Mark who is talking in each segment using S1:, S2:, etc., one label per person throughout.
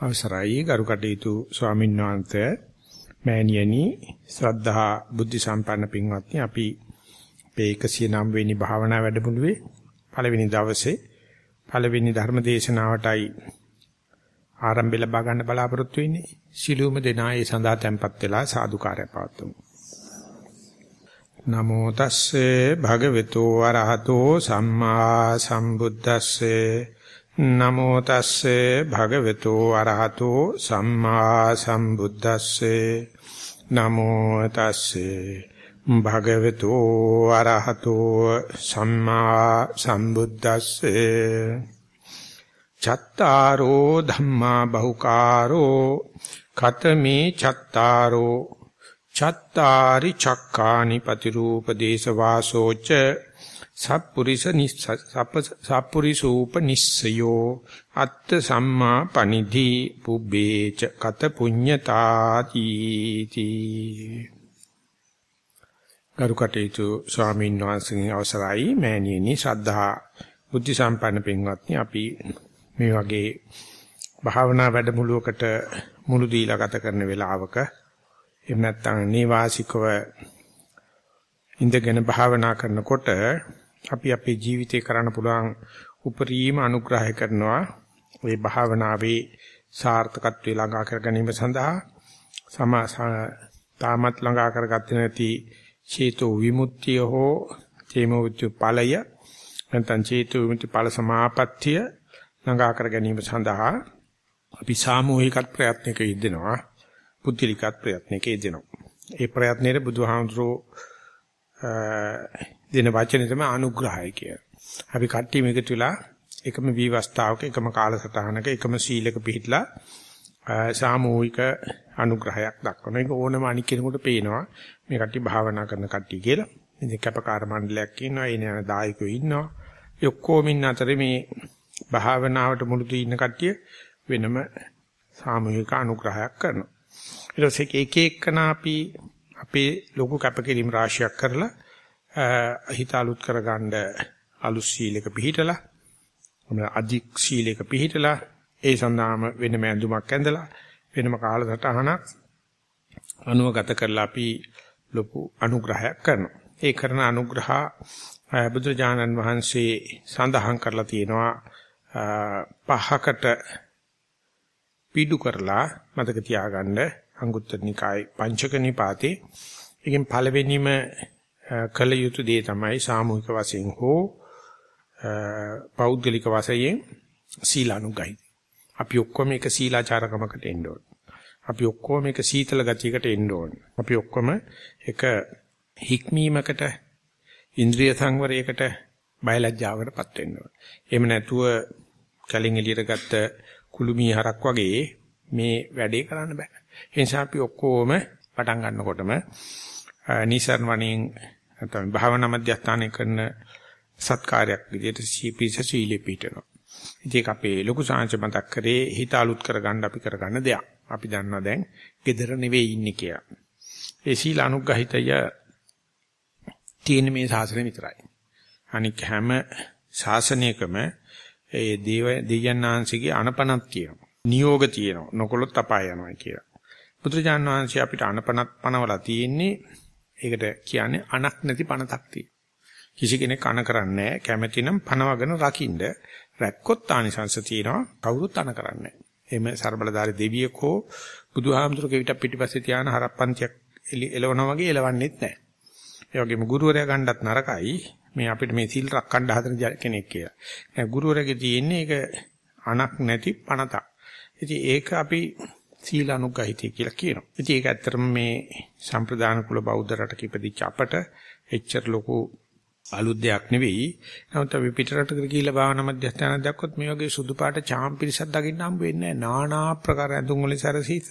S1: අවසරයි. ගරු කටයුතු ස්වාමීන් වහන්සේ මෑණියනි ශ්‍රද්ධා බුද්ධ සම්පන්න පින්වත්නි අපි මේ 109 වෙනි භාවනා වැඩමුළුවේ පළවෙනි දවසේ පළවෙනි ධර්ම දේශනාවටයි ආරම්භය ලබා ගන්න බලාපොරොත්තු වෙන්නේ. සිළුම දෙනා ඒ සඳහා tempත් වෙලා සාදුකාරය පවත්වමු. නමෝ තස්සේ භගවතු වරහතෝ සම්මා සම්බුද්දස්සේ නමෝ තස්සේ භගවතු අරහතෝ සම්මා සම්බුද්දස්සේ. නමෝ තස්සේ භගවතු අරහතෝ සම්මා සම්බුද්දස්සේ. චත්තාරෝ ධම්මා බහුකාරෝ කතමේ චත්තාරෝ චත්තාරි චක්කානි පතිරූප දේශ වාසෝච සප්පුරිස සප්පුරිසූප නිස්සයෝ අත්ත සම්මා පනිධි පුබ්බේච කත පුඤ්ඤතාති තී. කරුකටේතු ස්වාමීන් වහන්සේගේ අවසරයි. මෑණියනි ශ්‍රද්ධා බුද්ධ සම්පන්න පින්වත්නි අපි මේ වගේ භාවනා වැඩමුළුවකට මුළු දීලා ගත කරන වෙලාවක එහෙම නැත්නම් නේවාසිකව ඉඳගෙන භාවනා කරනකොට අපි අපේ ජීවිතේ කරන්න පුළුවන් උපරිම අනුග්‍රහය කරනවා. මේ භාවනාවේ සාර්ථකත්වය ළඟා කර ගැනීම සඳහා සම තාමත් ළඟා කරගත්තේ නැති චේතෝ විමුක්තිය හෝ චේමෝවිත්‍ය ඵලය නැත්නම් චේතෝ විමුක්ති ඵල සමාපත්තිය ළඟා කර ගැනීම සඳහා අපි සාමූහිකත් ප්‍රයත්නයක යෙදෙනවා. පුද්ගලිකත් ප්‍රයත්නයක යෙදෙනවා. ඒ ප්‍රයත්නයේ බුදුහාමුදුරෝ දෙන වචනේ තමයි අනුග්‍රහය කිය. අපි කට්ටිය මේකට වෙලා එකම විවස්ථාවක එකම කාලසටහනක එකම සීලක පිළිట్లా සාමූහික අනුග්‍රහයක් දක්වන එක ඕනම අනික් කෙනෙකුට පේනවා මේ කට්ටිය භාවනා කරන කට්ටිය කියලා. ඉතින් කැපකාර මණ්ඩලයක් ඉන්නවා, ඒ නේ දායකයෝ ඉන්නවා. ඒ ඔක්කොම ඉන්න අතරේ මේ භාවනාවට මුළු දී ඉන්න කට්ටිය වෙනම සාමූහික අනුග්‍රහයක් කරනවා. ඊට පස්සේ එක එකනා අපි අපේ ලොකු කැපකිරීම රාශියක් කරලා හිත අලුත් කරගන්න අලුත් සීලයක පිළිහිටලා මොන අධික් සීලයක පිළිහිටලා ඒ සඳහාම වෙනම ඇඳුමක් ඇඳලා වෙනම කාලසටහනක් අනුවගත කරලා අපි ලොකු අනුග්‍රහයක් කරනවා. ඒ කරන අනුග්‍රහ බුදුරජාණන් වහන්සේ සඳහන් කරලා තියෙනවා පහකට පිටු කරලා මතක තියාගන්න අංගුත්තර නිකායේ පංචක නිපාතේ එකෙන් පළවෙනිම කළ යුතු දේ තමයි සාමූහික වශයෙන් හෝ පෞද්ගලික වශයෙන් සීලානුගයි. අපි ඔක්කොම එක සීලාචාරකමකට එන්න ඕන. අපි ඔක්කොම එක සීතල ගතියකට එන්න ඕන. අපි ඔක්කොම එක හික්මීමකට ඉන්ද්‍රිය සංවරයකට බයලජ්ජාවකටපත් වෙන්න ඕන. එහෙම නැතුව කලින් එළියට ගත්ත කුළුමී හරක් වගේ මේ වැඩේ කරන්න බෑ. ඒ නිසා අපි ඔක්කොම පටන් ගන්නකොටම නිසරණ වණින් නැත්නම් භාවනා මධ්‍යස්ථානයේ කරන සත්කාරයක් විදිහට සීපීස සීලෙ පිටනවා. ඉතින් ඒක අපේ ලොකු සාංශ මතක් කරේ හිත අලුත් කරගන්න අපි කරගන්න දෙයක්. අපි දන්නවා දැන් gedara නෙවෙයි ඉන්නේ කියලා. ඒ සීල අනුග්‍රහිතය තියෙන මේ ශාසනය විතරයි. අනික හැම ශාසනයකම ඒ දේව දෙයයන්ාංශිකේ අනපනක් තියෙනවා. නියෝග තියෙනවා. නොකොලොත් අපාය යනවා කියලා. බුදුරජාණන් වහන්සේ අපිට අනපනක් පනවලා තියෙන්නේ ඒකට කියන්නේ අනක් නැති පණතක් තියෙන. කිසි කෙනෙක් අන කරන්නේ කැමැතිනම් පනවගෙන රකින්න රැක්කොත් ආනිසංශ තියෙනවා කවුරුත් අන කරන්නේ එහෙම ਸਰබලදාරි දෙවියෙක් හෝ බුදුහාමුදුරුවෝ කෙවිත පිටිපස්සේ තියාන හරප්පන්තියක් එලවනවා වගේ එලවන්නෙත් නැහැ. ඒ වගේම ගුරුවරයා ගණ්ඩත් නරකයි. මේ අපිට මේ සිල් රැකගන්න හදන කෙනෙක් කියලා. ඒ ගුරුවරයාගේ තියෙන්නේ ඒක අනක් නැති පණතක්. ඉතින් ඒක අපි සීලානුගහිතය කියලා කියනවා. ඉතින් ඒක ඇත්තටම මේ සම්ප්‍රදාන කුල බෞද්ධ රටක ඉපදිච්ච අපට එච්චර ලොකු අලුත් දෙයක් නෙවෙයි. නමුත් අපි පිටරටකට ගිහිල්ලා භාවනා මධ්‍යස්ථානයක් දැක්කොත් මේ වගේ සුදු පාට චාම් පිරිසක් දකින්න හම්බ වෙන්නේ නැහැ. নানা ආකාර ඇඳුම් වලින් සැරසීස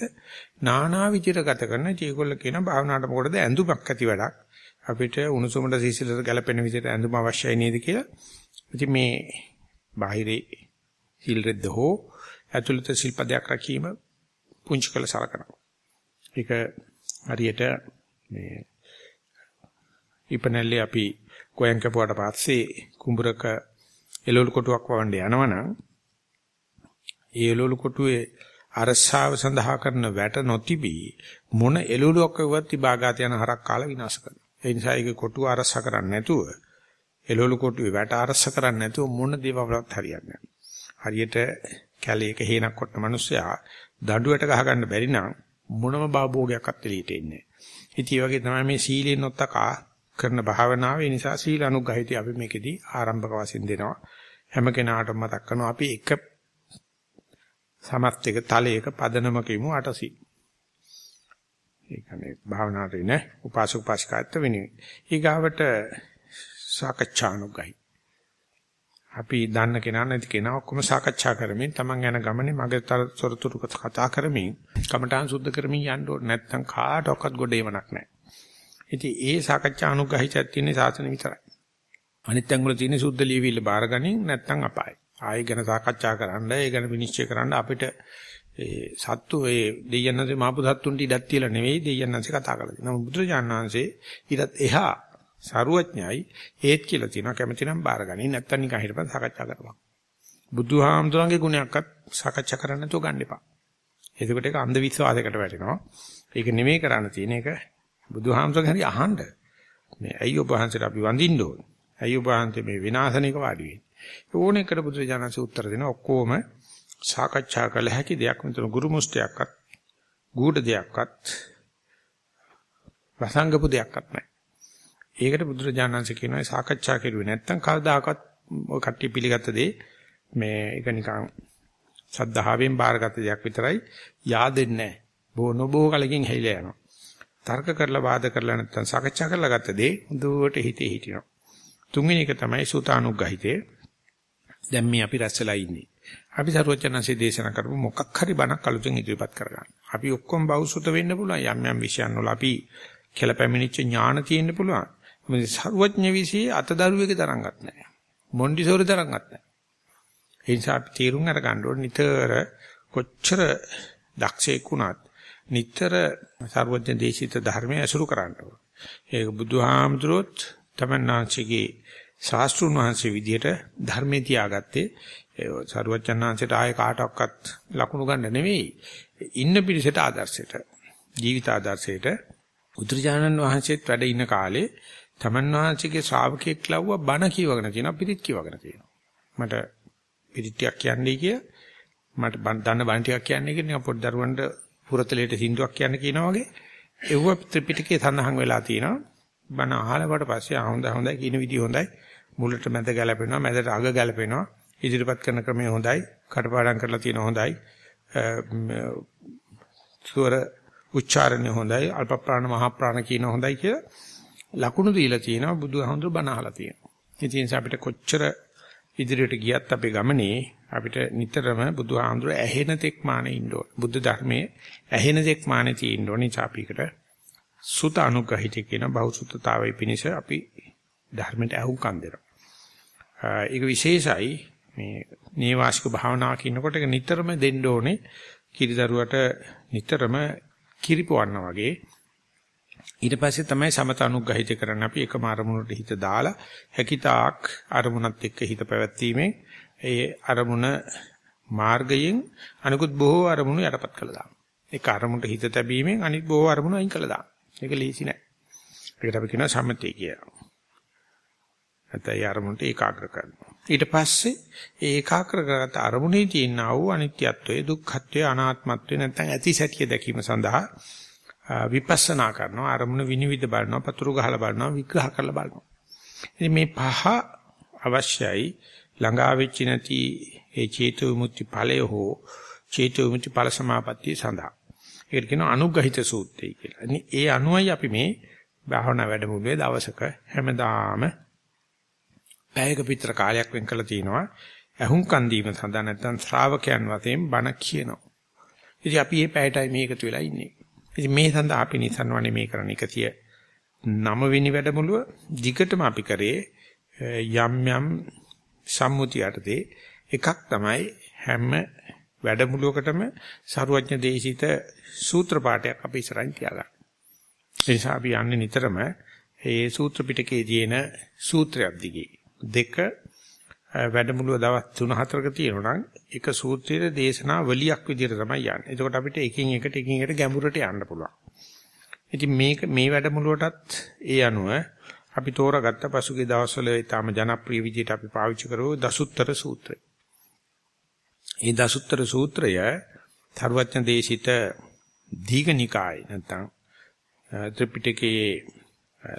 S1: নানা විචිත ගත කරන ඒගොල්ල කියන භාවනාවට මොකටද ඇඳුමක් ඇති වැඩක්. අපිට උණුසුමට සීසලට ගැලපෙන විදිහට ඇඳුම අවශ්‍යයි නේද කියලා. ඉතින් මේ බාහිරේ සිල් රෙද්ද හෝ ඇතුළත සිල්පදයක් රැකීම පුංචි කළ සලකනවා. ඒක හරියට මේ ඉපනැල්ලේ අපි ගෝයන් කපුවට පස්සේ කුඹරක එළවලු කොටුවක් වවන්න යනවනම් ඒ එළවලු කොටුවේ අරසාව සඳහා කරන වැට නොතිබී මොන එළුලුවක් වුවත් තිබාගාත යන හරක් කාලා විනාශ කරනවා. ඒ නිසා ඒක කොටුව අරස කරන්නේ නැතුව එළවලු කොටුවේ වැට අරස කරන්නේ නැතුව මොන දේවල්වත් හරියන්නේ නැහැ. හරියට කැලේක හේනක් කොටන මිනිස්සයා දඬුවට ගහ ගන්න බැරි නම් මොනම භාභෝගයක්වත් එළියට එන්නේ නැහැ. ඉතින් වගේ තමයි මේ සීලෙන් නොත්තකා කරන භාවනාව ඒ නිසා සීල අනුග්‍රහිතය අපි මේකෙදි ආරම්භක වශයෙන් දෙනවා. හැම කෙනාටම මතක් කරනවා අපි එක සමත් එක තලයක පදනමක ඉමු අටසී. ඒ කියන්නේ භාවනාවේ නේ උපාසක උපාසිකාත් වෙන්නේ. ඊගාවට සාකච්ඡානුගයි. අපි දන්න කෙනා නැති කෙනා ඔක්කොම සාකච්ඡා කරමින් Taman යන ගමනේ මගේ තොරතුරු කතා කරමින් කමඨාන් සුද්ධ කරමින් යන්න ඕනේ නැත්නම් කාටවත් ගොඩේමක් නැහැ. ඉතින් ඒ සාකච්ඡා අනුග්‍රහිතයක් තියෙන සාසන විතරයි. අනිත් තැන් වල තියෙන සුද්ධ ලියවිල්ල බාරගනින් නැත්නම් අපායි. ආයෙ ගැන සාකච්ඡා කරන්න, ඒ ගැන විනිශ්චය කරන්න අපිට ඒ සත්තු ඒ දෙයයන්න්සේ මාපු සත්තුන්ට ඉඩක් තියලා නෙවෙයි දෙයයන්න්සේ කතා කරලා තියෙනවා. බුදුරජාණන් වහන්සේ ඊටත් එහා සරුවඥයි ඒත් කියලා තියෙනවා කැමති නම් බාරගනින් නැත්තම් නිකන් හිටපන් සාකච්ඡා කරපන්. බුදුහාමුදුරන්ගේ ගුණයක්වත් සාකච්ඡා කරන්න නැතුව ගන්න එපා. එතකොට ඒක අන්ධ විශ්වාසයකට වැටෙනවා. ඒක නෙමෙයි කරන්න තියෙන එක බුදුහාමුදුරන්ගේ හරි අහන්න. මේ ඇයි ඔබ වහන්සේට අපි වඳින්න ඕන? ඇයි ඔබ වහන්සේ මේ විනාශනික වාඩි වෙන්නේ? ඕනෙකට බුදුරජාණන්සේ උත්තර දෙන ඔක්කොම සාකච්ඡා කළ හැකි දෙයක් මෙතන ගුරු මුස්තයක්වත් ගුඩ දෙයක්වත් වසංගපු දෙයක්වත් නැහැ. ඒකට බුදුරජාණන්සේ කියනවා සාකච්ඡා කරුවේ නැත්නම් කවදාකවත් ඔය කට්ටිය පිළිගත්ත දේ මේ ඒක නිකන් සද්ධාවෙන් බාරගත්ත දෙයක් විතරයි yaadෙන්නේ නැහැ. බොහෝ නොබෝ කලකින් හැයිලා යනවා. තර්ක කරලා වාද කරලා නැත්නම් සාකච්ඡා කරලා ගත්ත දේ හොඳට හිතේ හිටිනවා. තුන්වෙනි එක තමයි සූතානුග්‍රහිතේ. දැන් මේ අපි රැස්සලා ඉන්නේ. අපි සරුවචනanse දේශනා කරපු මොකක් හරි බණක් අලුතෙන් ඉදිරිපත් කරගන්න. අපි ඔක්කොම බෞසුත වෙන්න පුළුවන් යම් යම් විෂයන් වල අපි කෙලපැමිණිච්ච ඥාන තියෙන්න පුළුවන්. මේ සරුවඥ විශ්ේ අතදරුවේක තරංගත් නැහැ. මොන්ඩිසෝරි තරංගත් නැහැ. ඒ නිසා අපි තීරුම් අර ගන්න ඕනේ නිතර කොච්චර දක්ෂයෙක් වුණත් නිතර සර්වඥ දේශිත ධර්මයේ අසුරු කරන්න ඕනේ. ඒක බුදුහාමුදුරුවොත් තමන්නාංශගේ ශාස්ත්‍රුන් වහන්සේ විදියට ධර්මයේ තියාගත්තේ ඒ සරුවචනාංශයට ආයේ කාටවත් ලකුණු ගන්න නෙවෙයි ඉන්න පිරිසට ආදර්ශයට ජීවිත ආදර්ශයට උද්‍රජානන් වහන්සේත් වැඩ ඉන්න කාලේ තමන් වහන්සේගේ ශ්‍රාවකෙක් ලව්ව බණ කියවගෙන තියෙනවා පිරිත් කියවගෙන තියෙනවා. මට පිරිත්යක් කියන්නේ කිය. මට දන්න බණ ටිකක් කියන්නේ කිය. නිකන් පොඩි දරුවන්ට පුරතලයට සින්දුවක් කියන්න කියනවා වගේ. එව්ව ත්‍රිපිටකයේ සඳහන් වෙලා තියෙනවා. බණ අහලවට පස්සේ ආ හොඳයි හොඳයි කියන විදිහ හොඳයි. මුලට මැද ගැලපෙනවා මැදට අග ගැලපෙනවා. ඉදිරිපත් කරන ක්‍රමය හොඳයි. කටපාඩම් කරලා තියෙන හොඳයි. ස්වර උච්චාරණය හොඳයි. අල්ප ප්‍රාණ මහ ප්‍රාණ කියන හොඳයි කියලා. ලකුණු දීලා තියෙනවා බුදුහාමුදුරු බණ අහලා තියෙනවා. ඉතින් අපිට කොච්චර ඉදිරියට ගියත් අපේ ගමනේ අපිට නිතරම බුදුහාමුදුරු ඇහෙන තෙක් මානෙ ඉන්න ඕන. බුද්ධ ධර්මයේ ඇහෙන තෙක් මානෙ තියෙන්න ඕනේ චාපීකට. සුත අනුග්‍රහිත කියන බහුසුතතාවයේ පිනිස අපි ධර්මයට අහුම්කම් දෙනවා. ඒක විශේෂයි මේ නේවාසික භාවනාව කියනකොට ඒක නිතරම දෙන්න ඕනේ කිරිදරුවට නිතරම කිරිපවන්න වගේ ඊට පස්සේ තමයි සමත අනුග්‍රහිත කරන්න අපි එකම අරමුණට හිත දාලා හැකිතාක් අරමුණත් එක්ක හිත පැවැත්වීමෙන් ඒ අරමුණ මාර්ගයෙන් අනිකුත් බොහෝ අරමුණු යටපත් කළා දානවා. ඒක අරමුණට හිත තැබීමෙන් අනිත් බොහෝ අරමුණු අයින් කළා දානවා. ඒක ලීසි නෑ. ඒකට අපි කියනවා සමතේ කියලා. නැත්නම් ඒ අරමුණට ඒකාග්‍ර කරනවා. ඊට පස්සේ ඒ ඒකාග්‍ර කරගත අරමුණේ තියෙනා වූ අනිත්‍යත්වයේ දුක්ඛත්වයේ අනාත්මත්වයේ නැත්නම් ඇති සැටිය දැකීම සඳහා විපස්සනා කරනවා අරමුණ විනිවිද බලනවා පතුරු ගහලා බලනවා විග්‍රහ කරලා බලනවා. ඉතින් මේ පහ අවශ්‍යයි ළඟා වෙච්ච නැති ඒ චේතු විමුක්ති ඵලය හෝ චේතු විමුක්ති ඵල සමාපත්තිය සඳහා. ඒකට කියනවා අනුග්‍රහිත සූත්‍රය කියලා. ඒ අනුවයි අපි මේ භාවනා වැඩමුළුවේ දවසක හැමදාම පැයක විතර කාලයක් වෙන් කරලා තිනවා ඇහුම්කන් දීම සඳහා නැත්නම් ශ්‍රාවකයන් වශයෙන් බණ කියනවා. ඉතින් අපි මේ පැයටයි මේ එකතු වෙලා ඉන්නේ. ඉතින් මේ සඳහා අපි නිසන්වනේ මේ කරන 109 වෙනි වැඩමුළුව දිගටම අපි කරේ යම් යම් සම්මුති යටතේ එකක් තමයි හැම වැඩමුළුවකටම සරුවඥ දේශිත සූත්‍ර පාඨයක් අපි ඉස්සරහින් තියාගන්න. ඒ නිසා අපි යන්නේ නිතරම මේ සූත්‍ර පිටකයේ තියෙන සූත්‍රයක් දිගේ. දෙක වැඩමුළුව දවස් 3-4ක තියෙනවා නම් එක සූත්‍රයේ දේශනා වලියක් විදිහට තමයි යන්නේ. එතකොට අපිට එකින් එකට එකින් එකට ගැඹුරට යන්න පුළුවන්. ඉතින් මේක මේ වැඩමුළුවටත් ඒ අනුව අපි තෝරාගත්ත පසුගිය දවස්වල ඊටාම ජනප්‍රිය විදිහට අපි පාවිච්චි කරෝ දසුත්තර සූත්‍රය. මේ දසුත්තර සූත්‍රය තරුවචන දේශිත දීඝනිකාය නැත්නම් ත්‍රිපිටකයේ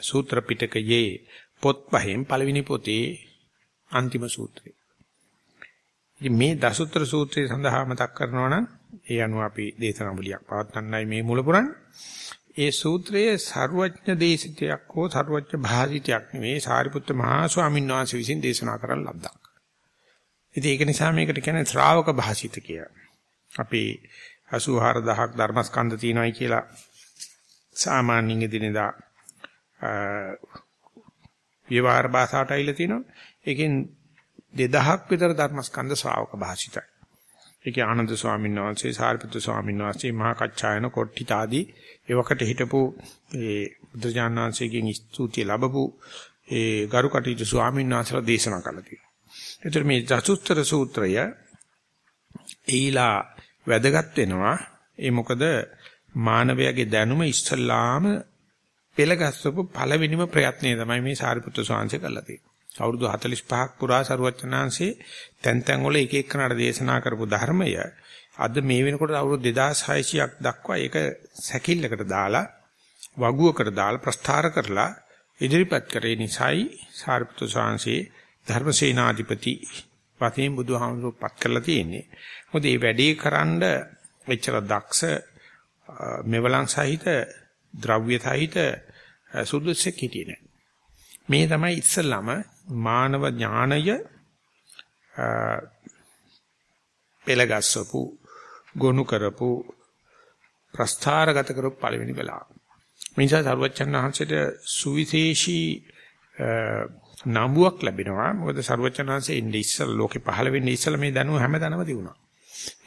S1: සූත්‍ර පිටකයේ පොත් පහෙන් පළවෙනි පොතේ අන්තිම සූත්‍රය. ඉතින් මේ දසුත්‍ර සූත්‍රය සඳහා මතක් කරනවා නම් ඒ අනුව අපි දේශනා බුලියක් පවත්වන්නයි මේ මූල ඒ සූත්‍රයේ ਸਰුවඥ දේශිතයක් හෝ ਸਰුවඥ භාසිතයක් නෙවෙයි සාරිපුත්ත මහා ස්වාමීන් වහන්සේ විසින් දේශනා කරන ලද්දක්. ඉතින් ඒක නිසා මේකට කියන්නේ ශ්‍රාවක භාසිත කියලා. අපි 84000ක් ධර්මස්කන්ධ තියෙනවායි කියලා සාමාන්‍යයෙන් දිනදා ව්‍යවහාර භාෂාවට අයිලා තිනවා. ඒකෙන් 2000ක් විතර ධර්මස්කන්ධ ශ්‍රාවක භාෂිතයි. ඒකේ ආනන්ද ස්වාමීන් වහන්සේ, සාරිපුත්‍ර ස්වාමීන් වහන්සේ, මහා කච්චායන කොට්ටිත ආදී එවකට හිටපු ඒ බුදුජානක වහන්සේගෙන් ස්තුතිය ලැබපු ඒ ගරු කටයුතු ස්වාමීන් වහන්සේලා දේශනා කළා තියෙනවා. ඒතර මේ චතුස්තර සූත්‍රය ඒලා වැදගත් වෙනවා. ඒ මොකද මානවයාගේ දැනුම ඉස්සල්ලාම පෙළගස්සපු පළවෙනිම ප්‍රයත්නය තමයි මේ සාරිපුත්‍ර ස්වාමීන් කළා තියෙන්නේ. අවුරුදු 45ක් පුරා සරුවචනාංශේ තැන් තැන් වල එක එකනට දේශනා කරපු ධර්මය අද මේ වෙනකොට අවුරුදු 2600ක් දක්වා ඒක සැකිල්ලකට දාලා වගුවකට දාලා ප්‍රස්ථාර කරලා ඉදිරිපත් කරේ නිසායි සාරිපුත්‍ර ස්වාමීන් ධර්මසේනාධිපති වශයෙන් බුදුහාමුදුරුවෝ පත් කරලා තියෙන්නේ. මොකද මේ වැඩේ කරන්න එච්චර දක්ෂ මෙවලන් සහිත ද්‍රව්‍ය සහිත සුදුසෙක් හිටියේ නෑ. මේ තමයි ඉස්සල්ලාම මානව ඥාණය පෙළගස්සපු ගොනු කරපු ප්‍රස්ථාරගත කරපු පළවෙනි වෙලාව. මේ නිසා සරුවච්චන් වහන්සේට සුවිශේෂී නම්බුවක් ලැබෙනවා. මොකද සරුවච්චන් වහන්සේ ඉන්නේ ඉස්සල ලෝකේ පහළ වෙන්නේ ඉස්සල මේ දැනුම හැමදැනම තිබුණා.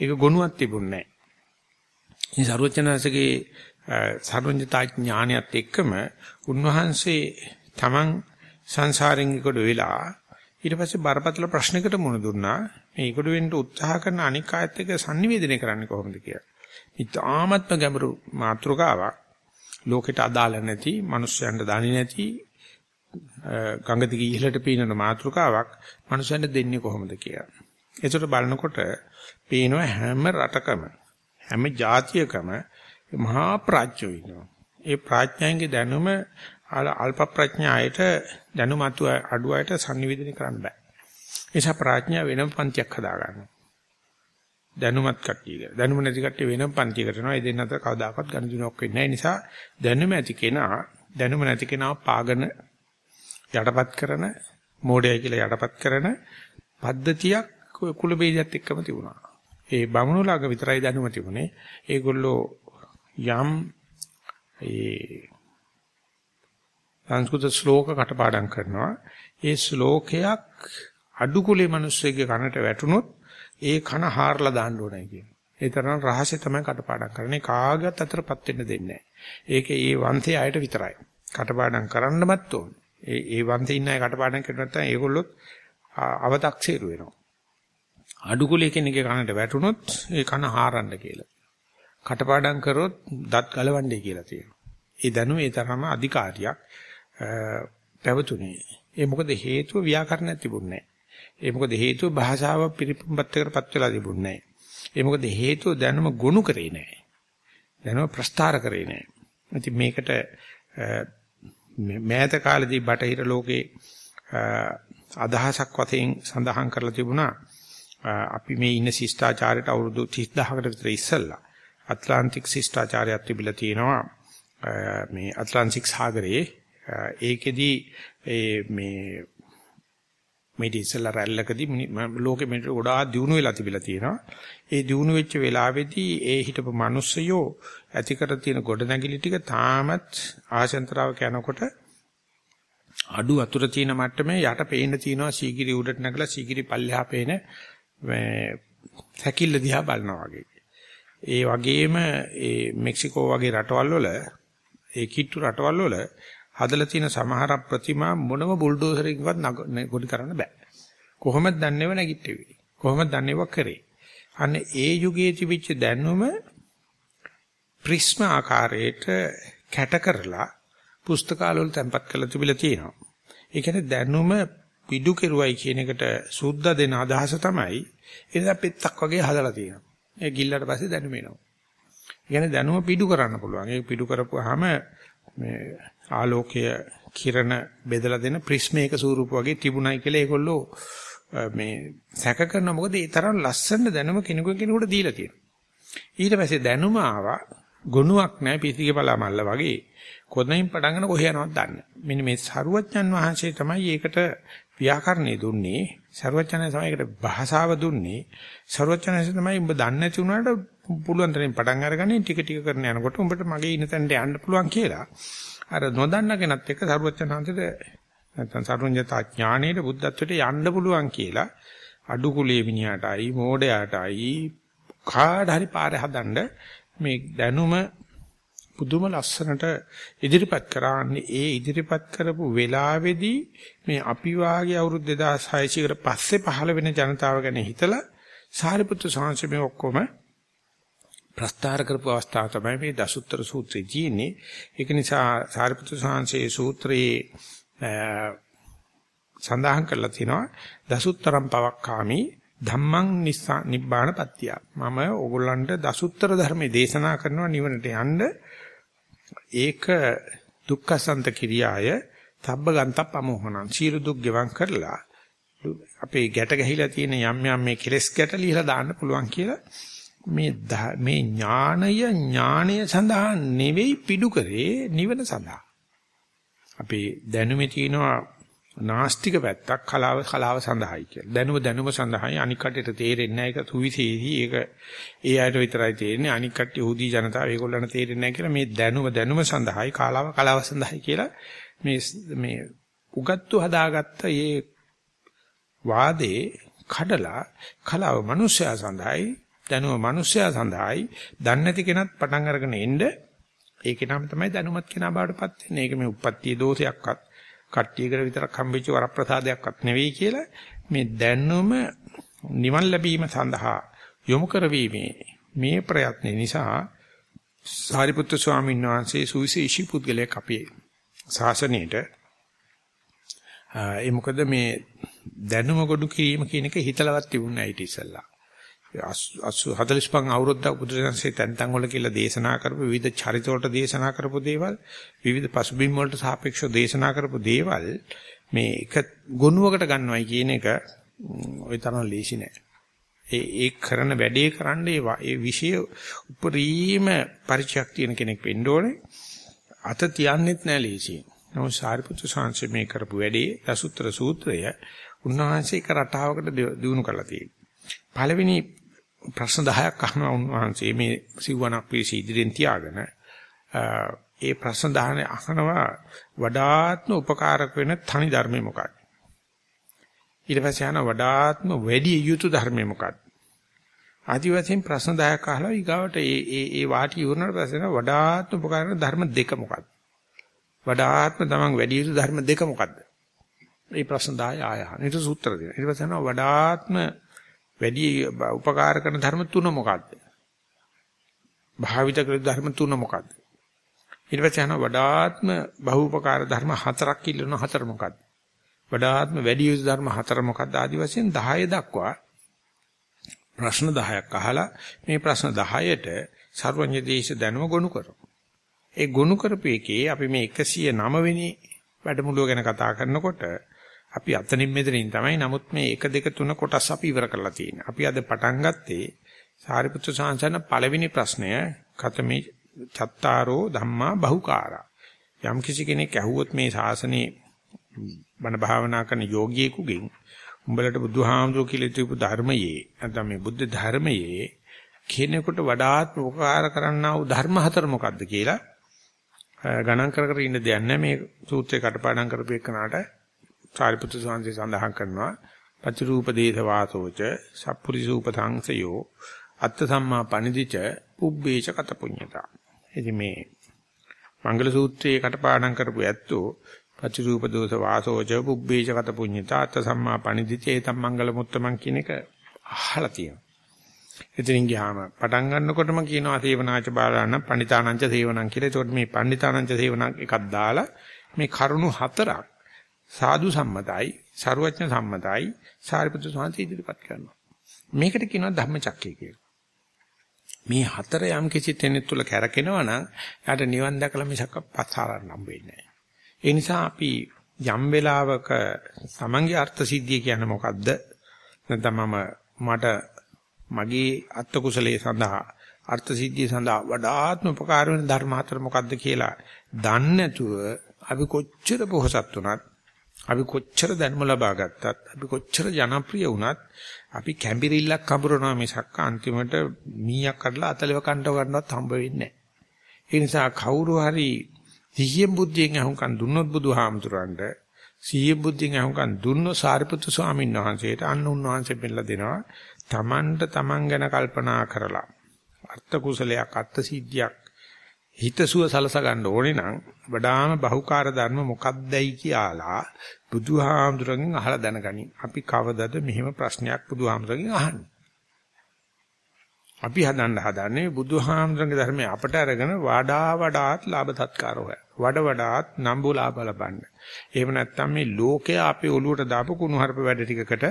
S1: ඒක ගොනුවක් තිබුණේ නැහැ. මේ සරුවච්චන් වහන්සේගේ සර්වඥතා ඥානයත් එක්කම උන්වහන්සේ Taman සංසාරෙන් ඉක්ඩ වෙලා ඊට පස්සේ බරපතල ප්‍රශ්නයකට මුහුණ දුන්නා. මේ ඉක්ඩ වෙන්න උත්සාහ කරන අනික් අයත් එක්ක sannivedana කරන්නේ කොහොමද කියලා. ඉතාමත්ම ගැඹුරු මාතෘකාවක්. ලෝකෙට අදාළ නැති, මිනිස්යන්ට දන්නේ නැති ගංගා දිගේ ඉහළට පීනන මාතෘකාවක් මිනිස්යන්ට දෙන්නේ කොහොමද කියලා. ඒකට බලනකොට පේනවා හැම රටකම හැම ජාතියකම මහා ප්‍රඥයෝ ඉන්නවා. ඒ ප්‍රඥයන්ගේ දැනුම අල්ප ප්‍රඥායට දැනුම අතු අඩු අයට sannivedana කරන්න බෑ. ඒ නිසා ප්‍රඥා වෙනම පන්තියක් හදා ගන්නවා. දැනුමත් කට්ටිය කියලා. දැනුම නැති කට්ටිය වෙනම පන්තියකට යනවා. ඒ දෙන්න අතර කවදාකවත් ගනුදෙනුවක් වෙන්නේ නැහැ. නිසා දැනුම ඇති කෙනා දැනුම නැති කෙනා පාගන යටපත් කරන මෝඩයයි කියලා යටපත් කරන පද්ධතියක් කුල බේදයත් එක්කම තිබුණා. ඒ බමුණු ළඟ විතරයි දැනුම තිබුණේ. ඒගොල්ලෝ යම් ඒ සංස්කෘත ශ්ලෝක කටපාඩම් කරනවා. ඒ ශ්ලෝකයක් අඩු කුලේ මිනිස්සෙගේ කනට වැටුනොත් ඒ කන හාරලා දාන්න ඕනේ කියන. ඒ තරම් රහසෙ තමයි කටපාඩම් කරන්නේ. කාගවත් අතරපත් වෙන්න දෙන්නේ නැහැ. ඒකේ ඒ වංශයේ අයට විතරයි. කටපාඩම් කරන්නමත් ඕනේ. ඒ ඒ වංශේ ඉන්න අය කටපාඩම් කරුවා නැත්නම් ඒගොල්ලොත් අව탁සීරු වෙනවා. අඩු කුලේ කෙනෙක්ගේ කනට වැටුනොත් ඒ කන හාරන්න කියලා. කටපාඩම් කරොත් දත් ගලවන්නේ කියලා තියෙනවා. ඒ දැනුම ඒ තරම අධිකාරියක් පැවතුනේ. ඒ මොකද හේතුව ව්‍යාකරණයක් තිබුණේ නැහැ. ඒ මොකද හේතුව භාෂාව පිරිපුම්පත්තකටපත් වෙලා තිබුණේ නැහැ. ඒ මොකද හේතුව දැනුම ගොනු කරේ නැහැ. දැනුම ප්‍රස්තාර කරේ නැහැ. ඉතින් මේකට මෑත කාලේදී බටහිර ලෝකේ අදහසක් වශයෙන් සඳහන් කරලා තිබුණා. අපි මේ ඉන්න ශිෂ්ටාචාරයට අවුරුදු 30000කට විතර ඉස්සෙල්ලා ඇට්ලාන්ටික් ශිෂ්ටාචාරයක් තිබිලා තියෙනවා. මේ ඇට්ලාන්ටික් සාගරයේ ඒකෙදි ඒ මේ මේ ඉස්සලා රැල්ලකදී ලෝකෙ මෙට ගොඩාක් දියුණු වෙලා තිබිලා තියෙනවා. ඒ දියුණු වෙච්ච වෙලාවේදී ඒ හිටපු මිනිස්සයෝ ඇති කර තියෙන ගොඩනැගිලි ටික තාමත් ආශෙන්තරාවක යනකොට අඩු අතුර තියෙන මට්ටමේ යට පේන්න තියෙනවා සීගිරි උඩට නැගලා සීගිරි පල්ලෙහා පේන සැකිල්ල දිහා බලනවා වගේ. ඒ වගේම ඒ මෙක්සිකෝ වගේ රටවල් වල ඒ කිට්ටු රටවල් වල හදලා තියෙන සමහර ප්‍රතිමා මොනම බුල්ඩෝසරකින්වත් ගොඩ කරන්න බෑ. කොහොමද දන්නේව නැගිටිවි? කොහොමද දන්නේව කරේ? අන්න ඒ යුගයේ තිබිච්ච දැනුම ප්‍රිස්ම ආකාරයට කැට කරලා පුස්තකාලවල තැම්පත් කරලා තිබිලා තියෙනවා. ඒ කියන්නේ දැනුම පිඩු කෙරුවයි කියන එකට සුද්ධ දෙන අදහස තමයි එදා පෙත්තක් වගේ හදලා තියෙනවා. ඒ ගිල්ලට පස්සේ දැනුම එනවා. කියන්නේ දැනුම පිඩු කරන්න පුළුවන්. ඒ පිඩු කරපුවාම මේ ආලෝකය කිරණ බෙදලා දෙන ප්‍රිස්මේක ස්වරූප වගේ තිබුණයි කියලා ඒගොල්ලෝ මේ සැක කරන මොකද ඒ තරම් ලස්සන දැනුම කෙනෙකුට කෙනෙකුට දීලා තියෙනවා. ඊට පස්සේ දැනුම ආවා ගුණයක් නැහැ පිටිගේ බලාමල්ල වගේ කොතනින් පටන් ගන්න කොහේ යනවද දන්නේ. මෙන්න මේ සරුවච්චන් වහන්සේ තමයි ඒකට ව්‍යාකරණේ දුන්නේ. සරුවච්චන් තමයි ඒකට භාෂාව දුන්නේ. සරුවච්චන් තමයි උඹ දන්නේ නැති වුණාට පුළුවන් තරම් පටන් අරගන්නේ ටික ටික කරන යනකොට උඹට මගේ ඉන්න තැනට යන්න පුළුවන් කියලා. අර නොදන්න කෙනත් එක්ක සරුවච්චන් හන්සේට නැත්නම් සරුඤ්ඤතා ඥාණයට බුද්ධත්වයට යන්න පුළුවන් කියලා අඩු කුලයේ මිනිහටයි මෝඩයාටයි කාට හරි පාර හදන්න මේ දැනුම පුදුම ලස්සනට ඉදිරිපත් කරන්නේ ඒ ඉදිරිපත් කරපු වෙලාවේදී මේ අපි වාගේ අවුරුදු 2600 කට පස්සේ පහළ වෙන ජනතාව ගැන හිතලා සාරිපුත්‍ර සාංශ මේ ඔක්කොම ප්‍රස්තාර කරපු අවස්ථාව තමයි මේ දසුත්තර සූත්‍රයේ තියෙන්නේ. ඒක නිසා සාරිපුත්‍ර සාංශයේ සූත්‍රයේ සඳහන් කරලා තිනවා දසුත්තරම් පවක්කාමි ධම්මං නිස්සා නිබ්බාන පත්‍ය. මම ඕගොල්ලන්ට දසුත්තර ධර්මයේ දේශනා කරනවා නිවනට යන්න. ඒක දුක්ඛසන්ත කිරියාය තබ්බ ගන්තප්පමෝහනං. සීල දුක් ගෙවම් කරලා අපේ ගැට ගැහිලා තියෙන යම් යම් මේ කෙලස් ගැට ලිහලා දාන්න පුළුවන් කියලා මේ මේ ඥාණය ඥාණය සඳහා නෙවෙයි පිඩු කරේ නිවන සඳහා. අපේ දැනුමේ තියෙනවා නාස්තික පැත්තක් කලාව කලාව සඳහායි කියලා. දැනුම දැනුම සඳහායි අනික් කටට තේරෙන්නේ නැහැ ඒක සුවිශේෂී ඒක ඒ අයට විතරයි තේරෙන්නේ අනික් කට්ටිය හුදී ජනතාව ඒගොල්ලන්ට තේරෙන්නේ නැහැ කියලා මේ දැනුම දැනුම සඳහායි කලාව කලාව සඳහායි කියලා මේ මේ උගත්තු හදාගත්ත මේ වාදේ කඩලා කලාව මිනිස්සයා සඳහායි දැනුම මිනිස්සයා සඳහායි දන්නේ නැති කෙනත් පටන් අරගෙන එන්න ඒකේ නම තමයි දැනුමත් කෙනා බාටපත් වෙන්නේ. ඒක මේ උප්පත්ති දෝෂයක්වත් කට්ටියකට විතරක් හම්බෙච්ච වරප්‍රසාදයක්වත් නෙවෙයි කියලා මේ දැනුම නිවන් ලැබීම සඳහා යොමු කරවීමේ මේ ප්‍රයත්න නිසා සාරිපුත්‍ර ස්වාමීන් වහන්සේ සුවිශේෂී පුද්ගලයෙක් අපේ ශාසනයේට ඒ මොකද මේ දැනුම ගොඩු කිරීම කියන එක හිතලවත් තිබුණේ නැහැ ඊට ඉස්සෙල්ලා. 45 අවුරුද්දක් බුදුසසුනේ තැන් තැන් වල කියලා දේශනා කරපු විවිධ චරිත වලට දේශනා කරපු දේවල් විවිධ පසුබිම් වලට සාපේක්ෂව දේශනා කරපු දේවල් මේ එක ගොනුවකට ගන්නවයි කියන එක ওই තරම් ලේසි නෑ. ඒ ඒ කරන වැඩේ කරන්නේ ඒ විෂය උපරිම පරිචයක් තියෙන කෙනෙක් වෙන්න ඕනේ. අත තියන්නෙත් නෑ ලේසි. නමුත් සාරිපුත්‍ර සාංශ මේ කරපු වැඩේ දසුත්‍ර සූත්‍රය උන්වහන්සේ එක රටාවකට දිනු කරලා තියෙනවා. පළවෙනි ප්‍රශ්න 10ක් අහනවා උන්වහන්සේ. මේ සිව්වනක් පිළිසි ඉදිරියෙන් තියාගෙන ඒ ප්‍රශ්න 10 අහනවා වඩාත්ම උපකාරක වෙන තනි ධර්මය මොකක්ද? ඊට පස්සේ අහන වඩාත්ම වැඩි යුතු ධර්මය මොකක්ද? ආදිවාසීන් ප්‍රශ්න 10ක් අහලා ඊගාවට ඒ ඒ ඒ වාටි ඉවරනට පස්සේ වඩාත්ම උපකාරක ධර්ම දෙක මොකක්ද? වඩාත්ම තමන් වැඩි යුතු ධර්ම දෙක මොකක්ද? මේ ප්‍රශ්න 10 ආය අහන. ඊට සූත්‍ර දෙනවා. ඊට පස්සේ අහනවා වඩාත්ම වැඩි උපකාර කරන ධර්ම තුන මොකක්ද? භාවිත කළ ධර්ම තුන මොකක්ද? ඊට පස්සේ යන වඩාත්ම බහූපකාර ධර්ම හතරක් ඉල්ලන හතර මොකක්ද? වඩාත්ම වැඩි යුතු ධර්ම හතර මොකක්ද? ආදි වශයෙන් 10 දක්වා ප්‍රශ්න 10ක් අහලා මේ ප්‍රශ්න 10ට සර්වඥ දේශ දැනුම ගොනු කරමු. ඒ ගොනු කරපු එකේ අපි මේ 109 වෙනි වැඩමුළුව ගැන කතා කරනකොට අපි අතනින් මෙතනින් තමයි නමුත් මේ 1 2 3 කොටස් අපි ඉවර කරලා තියෙන්නේ. අපි අද පටන් ගත්තේ සාරිපුත්‍ර සාංශන පළවෙනි ප්‍රශ්නය කතමේ චත්තාරෝ ධම්මා බහුකාරා. යම් කිසි කෙනෙක් ඇහුවොත් මේ ශාසනේ බණ භාවනා කරන යෝගියෙකුගෙන් උඹලට බුදුහාමුදුරු කියලා තියපු ධර්මයේ නැත්නම් මේ බුද්ධ ධර්මයේ කෙනෙකුට වඩාත් උපකාර කරන්නා වූ ධර්ම හතර මොකක්ද කියලා ගණන් කර කර ඉන්න දෙයක් නැහැ මේ සූත්‍රේ කටපාඩම් කරපු එකනට සාරිපුත්‍ර සාංශය සඳහන් කරනවා පතිරූප දේශ වාසෝච සප්පුරිසූප සංසයෝ අත්ත සම්මා පනිදිච පුබ්බේච කත පුඤ්ඤතා. ඉතින් මේ මංගල සූත්‍රයේ කටපාඩම් කරපු ඇත්තෝ පටිරූප දෝෂ වාසෝච පුබ්බේච කත පුඤ්ඤතා අත්ත සම්මා පණිදිතේ තම් මංගල මුත්තමන් කියන එක අහලා තියෙනවා. එතනින් ගියාම පටන් ගන්නකොටම කියනවා සේවනාච බාලාන පණිතානංච සේවනං කියලා. ඒකට මේ පණිතානංච සේවනං එකක් දාලා මේ කරුණු හතරක් සාදු සම්මතයි, ਸਰුවඥ සම්මතයි, සාරිපුත්‍ර සාන්ති ඉදිරිපත් කරනවා. මේකට කියනවා ධම්මචක්කය කියලා. මේ හතර යම් කිසි තැනෙත් තුල කැරකෙනවා නම් යාට නිවන් දැකලා මිසක් පස්සාරන්න හම්බ වෙන්නේ නැහැ. ඒ නිසා අපි යම් වෙලාවක සමංගී අර්ථ සිද්ධිය කියන්නේ මොකද්ද? නැත්නම් මම මට මගේ අත්ත කුසලයේ සඳහා අර්ථ සිද්ධිය සඳහා වඩාත්ම උපකාර වෙන ධර්ම හතර මොකද්ද කියලා දන්නේ නැතුව අපි කොච්චර පොහසත් වුණත් අපි කොච්චර දැනුම ලබා ගත්තත් අපි කොච්චර ජනප්‍රිය වුණත් අපි කැම්බිරිල්ලක් කඹරනවා මිසක් අන්තිමට මීයක් කඩලා අතලෙව කණ්ඩව ගන්නවත් හම්බ වෙන්නේ නැහැ. ඒ නිසා කවුරු හරි සිහියෙන් බුද්ධියෙන් අහුම්කන් දුන්නොත් බුදුහාමුදුරන්ට සිහියෙන් බුද්ධියෙන් අහුම්කන් දුන්නොත් සාරිපුත්තු ස්වාමීන් වහන්සේට අන්න උන්වහන්සේ පෙන්නලා දෙනවා. Tamanට Taman ගැන කල්පනා කරලා අර්ථ කුසලයක් අර්ථ සිද්ධියක් හිතසුව සලස ගන්න ඕනේ නම් වඩාම බහුකාර්ය ධර්ම මොකක්දයි කියලා බුදුහාමුදුරගෙන් අහලා දැනගනි. අපි කවදද මෙහෙම ප්‍රශ්නයක් බුදුහාමුදුරගෙන් අහන්නේ? අපි හදන්න හදන්නේ බුදුහාමුදුරගේ ධර්මය අපට අරගෙන වඩා වඩාත් ලාභ සත්කාර හොය. වඩ වඩාත් නම්බු ලාභ ලබන්න. එහෙම නැත්නම් මේ ලෝකය අපේ ඔළුවට දාපු කුණු හarp වැඩ ටිකකට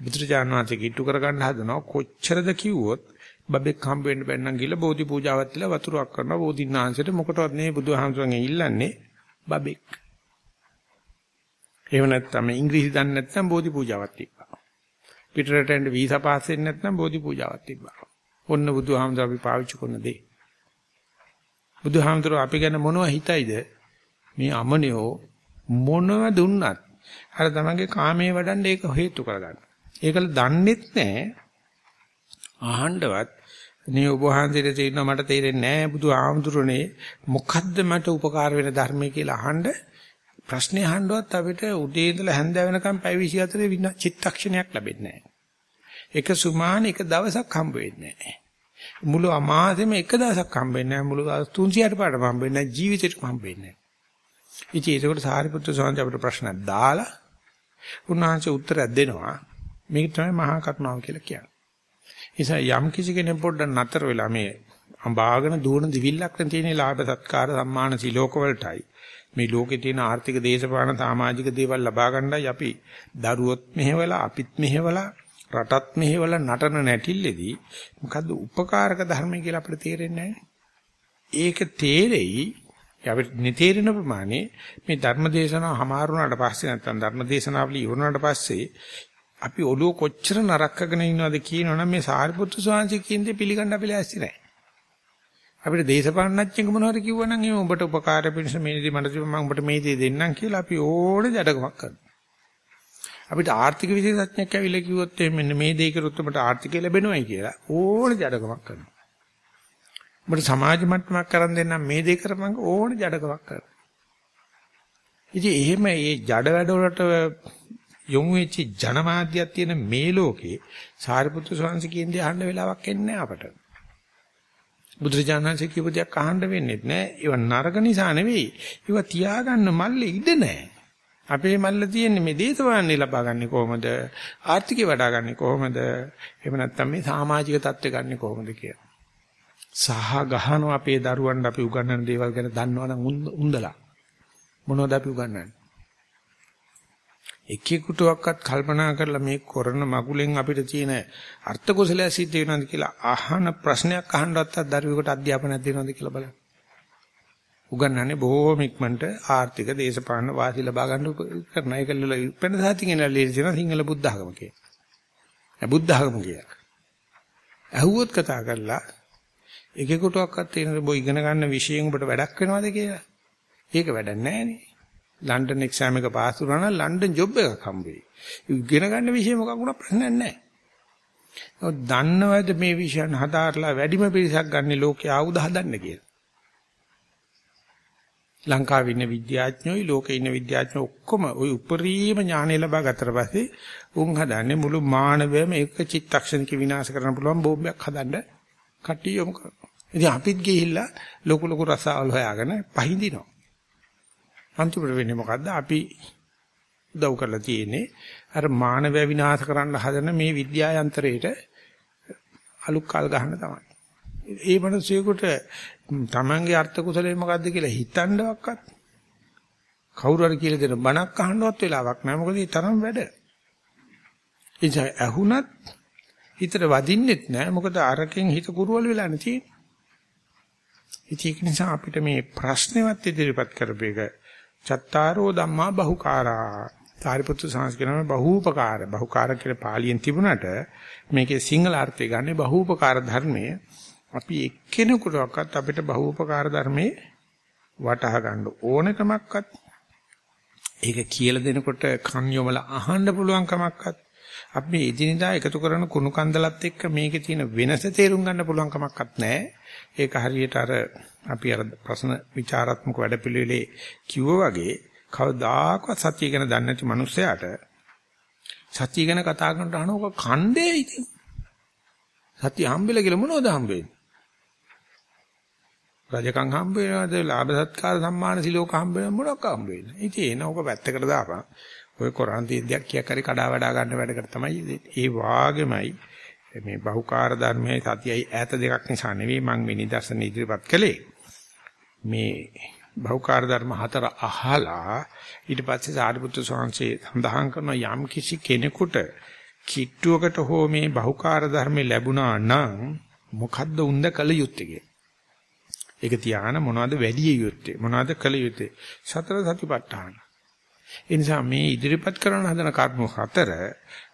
S1: බුදුරජාණන් වහන්සේ කිට්ටු කරගන්න හදනවා කොච්චරද කිව්වොත් බබෙක් හම්බ වෙන්න බැන්නම් කියලා බෝධි පූජාවක් තියලා වතුරක් කරනවා බෝධිඥාන්සේට මොකටවත් නේ බුදුහාමුදුරන්ගෙන් ඉල්ලන්නේ බබෙක්. එහෙම නැත්නම් ඉංග්‍රීසි දන්නේ නැත්නම් බෝධි පූජාවක් තිබ්බා. පිටරට යන්න වීසා පාස් වෙන්නේ නැත්නම් බෝධි පූජාවක් තිබ්බා. ඔන්න බුදුහාමුදුර අපි පාවිච්චි කරන දේ. බුදුහාමුදුර අපි ගැන මොනව හිතයිද? මේ අමනියෝ මොනව දුන්නත් අර තමන්ගේ කාමයේ වඩන්න ඒක හේතු කරගන්න. ඒකල දන්නෙත් නැහැ. අහන්නවත් නේ ඔබ වහන්සේට තේරෙනවා මට තේරෙන්නේ නැහැ බුදු ආමතුරුනේ මොකද්ද මට උපකාර වෙන ධර්මයේ කියලා අහන්න ප්‍රශ්නේ අහන්නවත් අපිට උදේ ඉඳලා හැන්ද වෙනකම් පැය 24 චිත්තක්ෂණයක් ලැබෙන්නේ නැහැ. එක සුමාන එක දවසක් හම්බ වෙන්නේ නැහැ. මුළු අමාසෙම එක දවසක් හම්බ වෙන්නේ නැහැ. මුළු 300ට පාඩම හම්බ වෙන්නේ නැහැ. ජීවිතේටම හම්බ වෙන්නේ නැහැ. ඉතින් ඒකට සාරිපුත්‍ර ස්වාමීන් අපිට ප්‍රශ්නයක් දාලා උන්වහන්සේ උත්තරයක් දෙනවා. මේක තමයි මහා කරුණාව කියලා කියන්නේ. නිසා යම් කිසි කෙනෙක් පොඩ්ඩක් නතර වෙලා මේ අඹාගෙන දුවන දිවිල්ලක් තියෙන ලාභ සත්කාර සම්මාන සිලෝක වලටයි. මේ ලෝකේ තියෙන ආර්ථික දේශපාලන සමාජික දේවල් ලබා ගන්නයි අපි දරුවොත් මෙහෙवला අපිත් මෙහෙवला රටත් මෙහෙवला නටන නැටිල්ලේදී මොකද්ද උපකාරක ධර්මය කියලා අපිට තේරෙන්නේ ඒක තේරෙයි. අපිට නිතේරෙන ප්‍රමාණය මේ ධර්මදේශනාව හමාරුණාට පස්සේ නැත්නම් ධර්මදේශනාවලිය ඉවරනාට පස්සේ අපි ඔළුව කොච්චර නරකගෙන ඉන්නවද කියනවනම් මේ සාරිපුත්තු ස්වාමීන් කියන දේ පිළිගන්න අපි ලෑස්ති නැහැ. අපිට දේශපාලනඥයෙක් මොනවද කිව්වනම් ඒ උඹට උපකාර පිණිස මේ දේ මට මම උඹට මේ දේ දෙන්නම් කියලා අපි ඕනේ ජඩකමක් කරනවා. අපිට ආර්ථික විශේෂඥයෙක් ඇවිල්ලා කිව්වොත් මෙන්න මේ දේ කරොත් උඹට ආර්ථිකය ලැබෙනවයි කියලා ඕනේ ජඩකමක් කරනවා. උඹට සමාජ මට්ටමක් කරන් දෙන්නම් මේ දේ කරපන් ඕනේ ජඩකමක් කරනවා. ඉතින් එහෙම මේ ජඩ වැඩ වලට යොමු වෙච්ච ජනමාධ්‍යයක් තියෙන මේ ලෝකේ සාරිපුත්‍ර ස්වාමීන් කියන දේ අහන්න වෙලාවක් එන්නේ නැහැ අපට. බුදුරජාණන්සේ කියපු දෙයක් අහන්න වෙන්නේ නැහැ. ඒව නරක නිසා නෙවෙයි. ඒව තියාගන්න මල්ලේ ඉඩ නැහැ. අපේ මල්ල තියෙන්නේ මේ දේශපාලනේ ලබා ගන්න කොහොමද? ආර්ථිකය වඩා ගන්න කොහොමද? එහෙම නැත්නම් මේ සමාජික தත්ත්වය ගන්න කොහොමද කියලා. සහ ගහනවා අපේ දරුවන්ට අපි උගන්වන දේවල් ගැන දන්නවනම් උන්දලා. මොනවද අපි උගන්වන්නේ? එකෙකුටවත් කල්පනා කරලා මේ කරන මගුලෙන් අපිට තියෙන අර්ථ කුසලය සිද්ධ වෙනවද කියලා අහන ප්‍රශ්නයක් අහන්නවත් දරුවෙකුට අධ්‍යාපනයක් දෙනවද කියලා බලන්න. උගන්වන්නේ බොහෝම ඉක්මනට ආර්ථික දේශපාලන වාසි ලබා ගන්න කරන එකල උපෙන් සාතිගෙන ලේසින සිංහල බුද්ධ ආගම කියලා. බුද්ධ ආගම කියලා. ඇහුවොත් කතා කරලා එකෙකුටවත් තියෙන බෝ ඉගෙන ගන්න විෂයෙන් ඔබට වැඩක් වෙනවද කියලා. ඒක වැඩක් නැහැ නේ. ලන්ඩන් එක්සෑම් එක පාස් වුණා නම් ලන්ඩන් ජොබ් එකක් හම්බ වෙයි. ඉගෙන ගන්න විෂය මොකක් වුණා ප්‍රශ්නයක් නැහැ. ඔව් දන්නවද මේ විෂයන් හදාarලා වැඩිම පිරිසක් ගන්න ලෝකේ ආයුධ හදන්න කියලා. ලංකාවේ ඉන්න විද්‍යාඥයෝයි ලෝකේ ඉන්න විද්‍යාඥයෝ ඔක්කොම ওই උපරිම ඥානය ලබා ගත්තට පස්සේ උන් හදන්නේ මුළු මානවයම එක චිත්තක්ෂණික විනාශ කරන්න පුළුවන් බෝම්බයක් හදන්න කට්ටිය යොමු කරනවා. ඉතින් අපිත් ගිහිල්ලා ලොකු ලොකු රසාවල් හොයාගෙන පහඳිනවා. අන්තිමට වෙන්නේ මොකද්ද? අපි උදව් කරලා තියෙන්නේ අර මානවය විනාශ කරන්න හදන මේ විද්‍යායන්ත්‍රයට අලුත් කල් ගහන්න තමයි. ඒ මිනිස්සුෙකුට තමන්ගේ අර්ථ කුසලයේ මොකද්ද කියලා හිතන්නවක්වත් කවුරු හරි කියලා දෙන බණක් අහන්නවත් වෙලාවක් නැහැ. මොකද ඒ තරම් වැඩ. ඉතින් ඇහුණත් හිතට වදින්නෙත් නැහැ. මොකද අරකින් හිත කුරුවල් වෙලා නැති. ඉතින් ඒක නිසා අපිට මේ ප්‍රශ්නෙවත් ඉදිරිපත් කරපේක චත්තාරෝ ධම්මා බහුකාරා. සාරිපුත්තු සංස්කෘතන බහූපකාර. බහුකාර කියලා පාලියෙන් තිබුණාට මේකේ සිංහල අර්ථය ගන්නේ බහූපකාර ධර්මයේ අපි එක්කෙනෙකුටවත් අපිට බහූපකාර ධර්මයේ වටහා ගන්න ඕනකමක්වත් ඒක කියලා දෙනකොට කන් යොමල අහන්න පුළුවන් කමක්වත් අපි එදිනදා එකතු කරන කුණු කන්දලත් එක්ක මේකේ තියෙන වෙනස තේරුම් ගන්න පුළුවන් කමක්වත් නැහැ. ඒක හරියට අර අපි අර ප්‍රශ්න ਵਿਚਾਰාත්මක වැඩපිළිවෙලේ කිව්වා වගේ කවදාකවත් සත්‍ය ගැන දන්නේ නැති මිනිස්සයාට සත්‍ය ගැන කතා කරනට අහනවා කණ්ඩේ ඉතින්. සත්‍ය හම්බෙලා කියලා මොනවද හම්බෙන්නේ? රජකම් හම්බ වෙනවද? ලාභ සත්කාර සම්මාන සිලෝක හම්බ වෙනවද? මොනක් හම්බ වෙන්නේ? ඉතින් ඕක පැත්තකට දාපන්. ඔය කොරාන් තියෙද්දියක් කියක් හරි කඩා වඩා ගන්න වැඩකට තමයි ඒ වාගෙමයි මේ බහුකාර ධර්මයේ සතියයි ඈත දෙකක් නිසා නෙවෙයි මම මේ නිදර්ශන ඉදිරිපත් කළේ. මේ බහුකාර ධර්ම හතර අහලා ඊට පස්සේ සාරිපුත්‍ර ස්වාමීන් සඳහන් කරන යම් කිසි කෙනෙකුට කිට්ටුවකට හෝ මේ බහුකාර ධර්ම ලැබුණා නම් මොකද්ද උන්ද කළ යුත්තේ? ඒක තියාන මොනවද වැඩි යුත්තේ? මොනවද කළ යුත්තේ? සතර සතිපට්ඨාන. ඒ නිසා මේ ඉදිරිපත් කරන හදන කර්ම හතර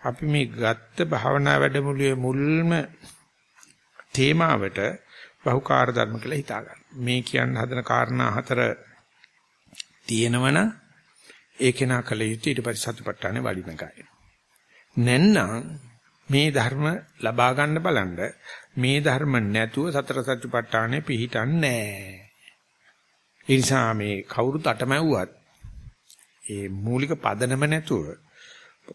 S1: අපි මේ ගත්ත භාවනා වැඩමුළුවේ මුල්ම තේමාවට බහුකාර්ය ධර්ම කියලා හිතා ගන්න. මේ කියන්න හදන කාරණා හතර තියෙනවනම් ඒකේ නා කළ යුත්තේ ඊට පස්සේ සතිපට්ඨානේ වඩින එකයි. නැත්නම් මේ ධර්ම ලබා ගන්න බලන්න මේ ධර්ම නැතුව සතර සතිපට්ඨානෙ පිහිටන්නේ නැහැ. ඒ නිසා මේ කවුරුත් අටමැව්වත් ඒ මූලික පදනම නැතුව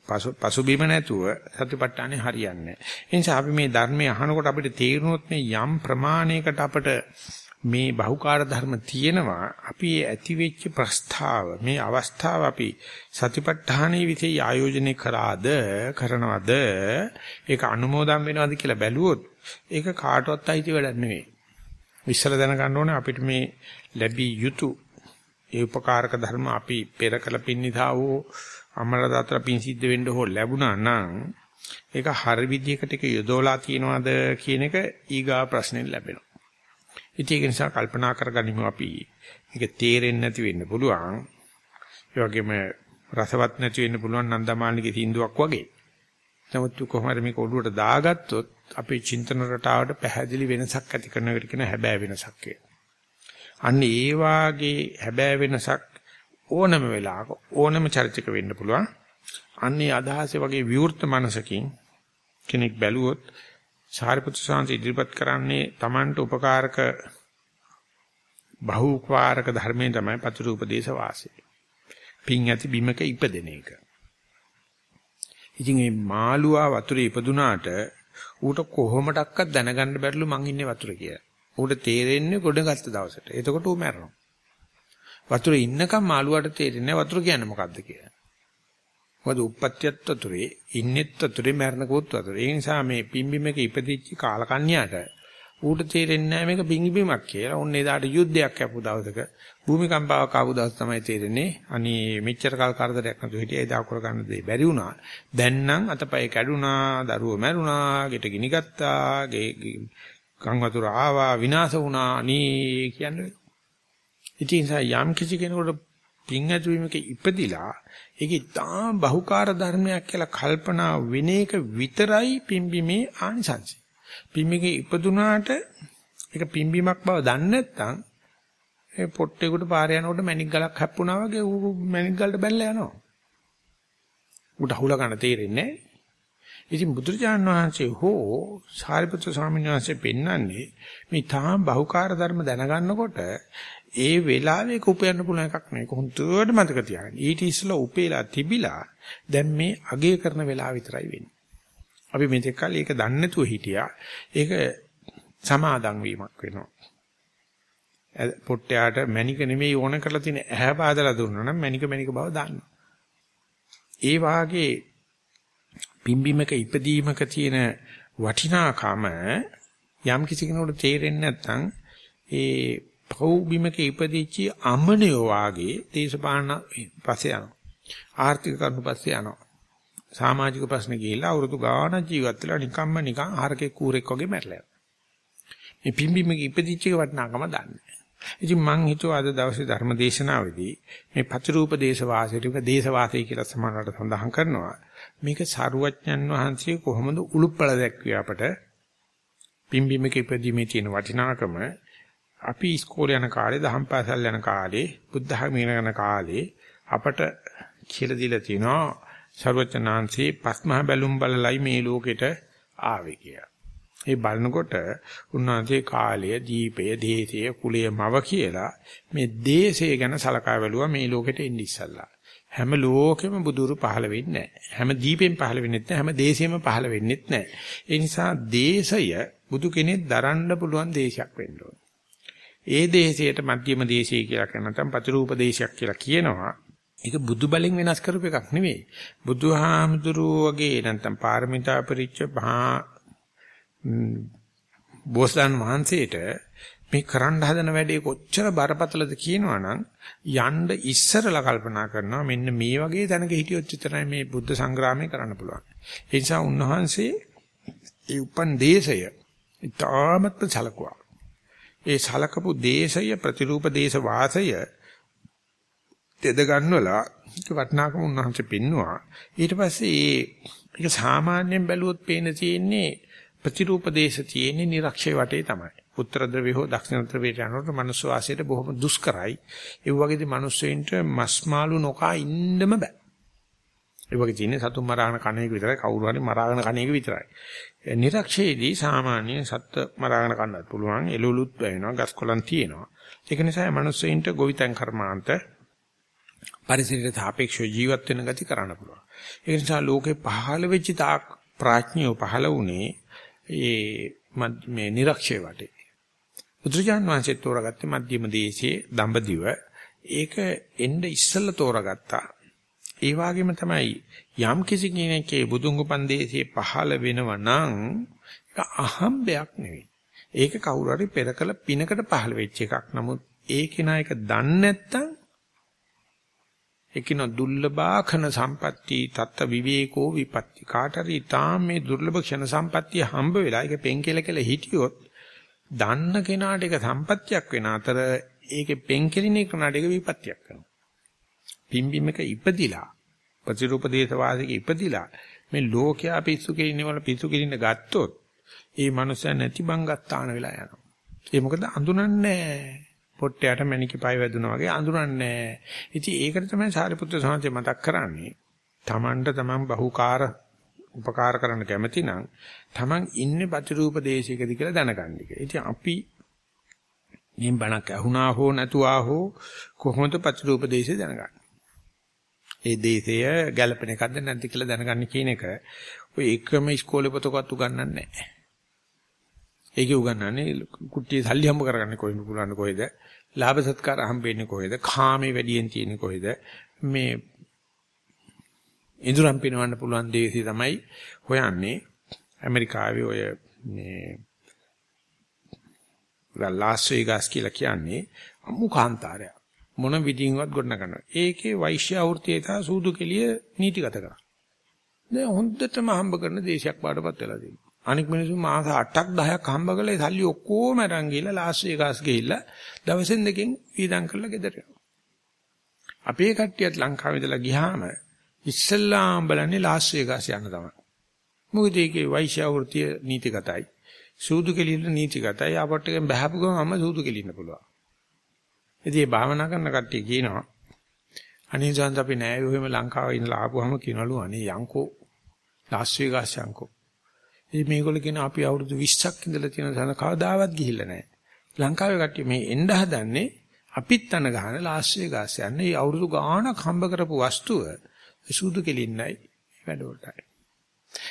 S1: පසු පසුබිම නැතුව සතිපට්ඨානෙ හරියන්නේ නැහැ. ඒ නිසා අපි මේ ධර්මයේ අහනකොට අපිට තේරුනොත් මේ යම් ප්‍රමාණයකට අපිට මේ බහුකාර්ය ධර්ම තියෙනවා අපි ඇති වෙච්ච ප්‍රස්තාව මේ අවස්ථාව අපි සතිපට්ඨානයේ විතේ ආයෝජනය කරාද කරනවද ඒක අනුමෝදන් වෙනවද කියලා බැලුවොත් ඒක කාටවත් අයිති වැඩක් නෙවෙයි. ඉස්සල දැනගන්න ඕනේ අපිට මේ ලැබී යුතු ඒ උපකාරක ධර්ම අපි පෙර කළ පින්නිතා වූ අමර දතර පින් සිද්ධ වෙන්න හෝ ලැබුණා නම් ඒක හරි විදිහකට ඒක යොදවලා තියනවාද කියන එක ඊගා ප්‍රශ්නෙන් ලැබෙනවා. ඉතින් ඒක නිසා කල්පනා කරගනිමු අපි. මේක තේරෙන්නේ නැති වෙන්න පුළුවන්. ඒ වගේම රසවත් නැති වෙන්න පුළුවන් නන්දමාලිගේ තීන්දුවක් වගේ. නමුත් කොහොමද මේක ඔළුවට දාගත්තොත් අපේ චින්තන රටාවට පැහැදිලි වෙනසක් ඇති කරන එකට කියන හැබෑ වෙනසක් අන්න ඒ වාගේ හැබෑ වෙනසක් ඕනම වෙලාවක ඕනම චරිතයක වෙන්න පුළුවන්. අන්නේ අදහසේ වගේ විවෘත මනසකින් කෙනෙක් බැලුවොත් සාරිපුත්‍ර සාන්ති ඉදිරිපත් කරන්නේ Tamanට උපකාරක බහුඋපකාරක ධර්මයෙන් තමයි පතුරු උපදේශ වාසය. පිං ඇති බිමක ඉපදෙන එක. ඉතින් මේ මාළුවා වතුරේ ඉපදුනාට ඌට කොහොමඩක්වත් දැනගන්න බැරිලු මං ඉන්නේ වතුරේ කියලා. ඌට තේරෙන්නේ ගොඩ ගත්ත දවසට. එතකොට ඌ මැරෙනවා. වතුරේ ඉන්නකම් මාළුවාට තේරෙන්නේ වතුර කියන්නේ මොකද්ද කියලා. මොකද උප්පත්තියත් වතුරේ ඉන්නෙත් වතුරේ මැරෙනකොත් වතුරේ. ඒ නිසා මේ පිම්බිමක ඉපදිච්ච කාලකන්‍යාට ඌට තේරෙන්නේ නැහැ මේක පිම්බිමක් කියලා. ඔන්න එදාට යුද්ධයක් ආපු දවසක භූමිකම්පාවක් ආපු දවස් තමයි තේරෙන්නේ. අනේ මෙච්චර කල් කරදරයක් නැතුව හිටියේ එදා කර ගන්න දෙයි බැරි වුණා. දැන් නම් අතපය කැඩුනා, දරුවෝ මැරුණා, ගෙට ගිනි ගත්තා, ගේ ගං වතුර ආවා, විනාශ වුණා. අනේ කියන්නේ. ඉතින් යම් කිසි කෙනෙකුට පින් ඇතුවීමක ඉපදිලා ඒක ඉතාම බහුකාර ධර්මයක් කියලා කල්පනා වෙන එක විතරයි පිම්බීමේ ආනිසංසය. පිම්බීමේ ඉපදුනාට ඒක පිම්බීමක් බව දන්නේ නැත්නම් ඒ පොට්ටේකට පාර යනකොට මැණික් ගලක් හැප්පුණා වගේ ඌ මැණික් ගලට බැලලා යනවා. ඌට අහුල ගන්න තේරෙන්නේ නැහැ. ඉතින් බුදුරජාණන් වහන්සේ හෝ සාරිපුත්‍ර ස්වාමීන් වහන්සේ පෙන්වන්නේ මේ තාම බහුකාර ධර්ම දැනගන්නකොට ඒ වෙලාවේ ඒක උපයන්න පුළුවන් එකක් නෙවෙයි. කොහොමද මතක තියාගන්න. ඊට ඉස්සෙල්ලා උපේලා තිබිලා දැන් මේ අගය කරන වෙලාව විතරයි වෙන්නේ. අපි මෙතෙක් කල් ඒක දන්නේ නැතුව හිටියා. ඒක සමාදන් වීමක් වෙනවා. පොට්ටයාට මණික නෙමෙයි ඕන කරලා තියෙන ඇහැ පාදලා දුන්නා නම් මණික මණික බව දන්නවා. ඒ වාගේ පිම්බිමක ඉපදීමක තියෙන වටිනාකම යම් කිසි කෙනෙකුට තේරෙන්නේ නැත්නම් ඒ පෞබිමක ඉපදිච්ච අමනියෝ වාගේ දේශපාලන පස්සේ යනවා. ආර්ථික කරුණු පස්සේ යනවා. සමාජික ප්‍රශ්න ගිහිල්ලා අවුරුදු ගාණක් ජීවත් වෙලා නිකම්ම නිකන් ආරකේ කූරෙක් වගේ මැරලා යනවා. මේ පිම්බිමක ඉපදිච්ච එක වටිනාකම දන්නේ. ඉතින් මං හිතුවා අද දවසේ ධර්ම දේශනාවේදී මේ පතිරූප දේශ වාසයට දේශ වාසය කියලා සමානවට සඳහන් කරනවා. මේක සරුවඥන් වහන්සේ කොහොමද උලුප්පල දැක්විය අපට පිම්බිමක ඉපදීමේ තියෙන වටිනාකම අපි ඉස්කෝලේ යන කාලේ දහම් පාසල් යන කාලේ බුද්ධ ධර්ම ඉගෙන කාලේ අපට කියලා දීලා තිනවා සර්වචනාංශේ පස්මහ බැලුම් බලලයි මේ ලෝකෙට ආවේ කියලා. ඒ බලනකොට උන්වහන්සේ කාලය, දීපය, දේශය, කුලය, මව කියලා මේ දේශය ගැන සලකා බැලුවා මේ ලෝකෙට එන්න ඉස්සල්ලා. හැම ලෝකෙම බුදුරු පහළ වෙන්නේ නැහැ. හැම දීපෙන් පහළ වෙන්නේ නැහැ. හැම දේශෙම පහළ වෙන්නේ නැහැ. ඒ නිසා දේශය බුදු කෙනෙක් දරන්න පුළුවන් දේශයක් වෙන්න ඕන. ඒ දේශයට මධ්‍යම දේශය කියලා කියන නැත්නම් ප්‍රතිරූප දේශයක් කියලා කියනවා. ඒක බුදු බලෙන් වෙනස් කරපු එකක් නෙවෙයි. බුදුහාමුදුරුවෝ වගේ නැත්නම් පාරමිතා පරිච්ඡ මහා බෝසතාන් වහන්සේට මේ කරන්න හදන වැඩේ කොච්චර බරපතලද කියනවනම් යන්න ඉස්සරලා කල්පනා කරනවා මෙන්න මේ වගේ තැනක හිටියොත් විතරයි මේ බුද්ධ සංග්‍රාමය කරන්න පුළුවන්. ඒ නිසා උන්වහන්සේ ඒ උපන් දේශය ඉතාමත් සලකුවා. ඒ සලකපු දේශය ප්‍රතිරූප දේශ වාසය තෙද ගන්නවලා වටනාකම උන්වහන්සේ පෙන්නවා. ඊට පස්සේ ඒක සාමාන්‍යයෙන් බැලුවොත් පේන තියෙන්නේ ප්‍රතිරූප දේශ තියෙන්නේ නිරක්ෂය වටේ තමයි. උත්තර ද්‍රවය හෝ දක්ෂිණ ද්‍රවයට යනකොට මනුස්ස වාසයට බොහොම දුෂ්කරයි. ඒ වගේදී මිනිස්සුන්ට මස් මාළු නොකා ඉන්නම බෑ. ඒ වගේ තියෙන්නේ සතුන් මරාගෙන කණ එක විතරයි කවුරු හරි මරාගෙන කණ එක විතරයි. නිරක්ෂයේදී සාමාන්‍ය සත්ත්ව මරාගෙන කන්නත් පුළුවන් එළවලුත් වෙනවා ගස් කොළන් තියෙනවා. ඒක නිසා මිනිස්සුන්ට ගොවිතැන් කර්මාන්ත පරිසරයට සාපේක්ෂව ජීවත් වෙන ගති කරන්න පුළුවන්. ඒ නිසා ලෝකේ පහළ වෙච්ච තාක් ප්‍රඥයෝ පහළ වුණේ ඒ මේ නිරක්ෂය වටේ. බුදුජාන් වහන්සේ තෝරාගත්තේ මධ්‍යම දේශයේ දඹදිව. ඒක එන්න ඉස්සෙල්ලා තෝරාගත්තා. ඒ වගේම තමයි යම් කිසි කෙනෙක්ගේ බුදුන් උපන් දේශයේ පහළ වෙනව නම් ඒක අහම්බයක් නෙවෙයි. ඒක කවුරු හරි පෙරකල පිනකට පහළ වෙච්ච එකක්. නමුත් ඒ කෙනා එක දන්නේ නැත්නම් එකින දුර්ලභාඛන සම්පatti තත්ත විවේකෝ විපatti කාටරි තාම මේ දුර්ලභ ක්ෂණ සම්පත්තිය හම්බ වෙලා ඒක පෙන් කෙල කෙල හිටියොත් දන්න කෙනාට ඒක සම්පත්තියක් වෙන අතර ඒකේ පෙන් කෙලින කෙනාට ඒක විපත්තියක් කරනවා පිම්බිමක ඉපදිලා ප්‍රතිරූප දේශ වාසික ඉපදිලා මේ ලෝකයා පිස්සු කෙලින වල පිස්සු කෙලින ගත්තොත් ඒ මනුස්සයා නැති බංගත්තාන වෙලා යනවා ඒ මොකද අඳුනන්නේ නැහැ පොට්ටයට මණිකේ පය වැදුනා වගේ අඳුරන්නේ නැහැ. ඉතින් ඒකට තමයි සාරිපුත්‍ර සාන්තේ මතක් කරන්නේ. Tamanට Taman බහුකාර උපකාර කරන්න කැමති නම් Taman ඉන්නේ ප්‍රතිරූප දේශයකද කියලා දැනගන්න එක. ඉතින් අපි මේ බණක් ඇහුණා හෝ නැතුවා හෝ කොහොමද ප්‍රතිරූප දේශය දැනගන්නේ? ඒ දේශය ගැළපෙන එකක්ද නැද්ද කියලා දැනගන්න කියන එක ඔය එකම ඉස්කෝලේ පොතකවත් උගන්වන්නේ නැහැ. ඒකේ උගන්වන්නේ කුට්ටියේ සල්ලි හම්බ කරගන්න කොහෙන්ද පුළුවන් කොහෙද ලාභ සත්කාර හම්බෙන්නේ කොහෙද? කාමේ වැඩියෙන් තියෙන්නේ කොහෙද? මේ ඉදurang පිනවන්න පුළුවන් දේශي තමයි හොයන්නේ. ඇමරිකාවේ ඔය මේ ලාස් වේගාස් කියලා කියන්නේ අමුකාන්තාරය. මොන විදිහින්වත් ගොඩනගනවා. ඒකේ වෛශ්‍ය ආවෘතිය තා සූදු කෙලිය නීතිගත කරා. දැන් හොඳටම හම්බ කරන දේශයක් බාටපත් වෙලා තියෙනවා. අනික මිනිස්සු මාස 8ක් 10ක් හම්බ කරලා ඒ සල්ලි ඔක්කොම අරන් ගිහලා ලාස් වේගාස් ගිහිල්ලා දවසෙන් දෙකෙන් වීදම් කරලා ගෙදර යනවා. අපේ කට්ටියත් ලංකාවේ ඉඳලා ගියාම ඉස්සල්ලාම බලන්නේ ලාස් වේගාස් යන්න තමයි. මොකද ඒකේ වෛශ්‍ය වෘත්තිය නීතිගතයි. සූදු කෙලින්න නීතිගතයි. ආපට් එකෙන් බහපු ගමන්ම සූදු කෙලින්න පුළුවන්. ඉතින් මේ භාවනා කරන කට්ටිය කියනවා අනේ ජාන්ත අපි නෑ ඔහෙම ලංකාවේ ඉඳලා ආපුවාම කියනලු අනේ යංකෝ ලාස් වේගාස් යංකෝ ඉතින් මේගොල්ලෝ කියන අපි අවුරුදු 20ක් ඉඳලා තියෙන තැන කවදාවත් ගිහිල්ලා නැහැ. ලංකාවේ කට්ටිය මේ එන්න හදන්නේ අපිත් තන ගහන ලාස්සේ ගාස් යන්නේ. මේ අවුරුදු ගාණක් හම්බ කරපු වස්තුව සූදු කෙලින්නයි වැඩවලටයි.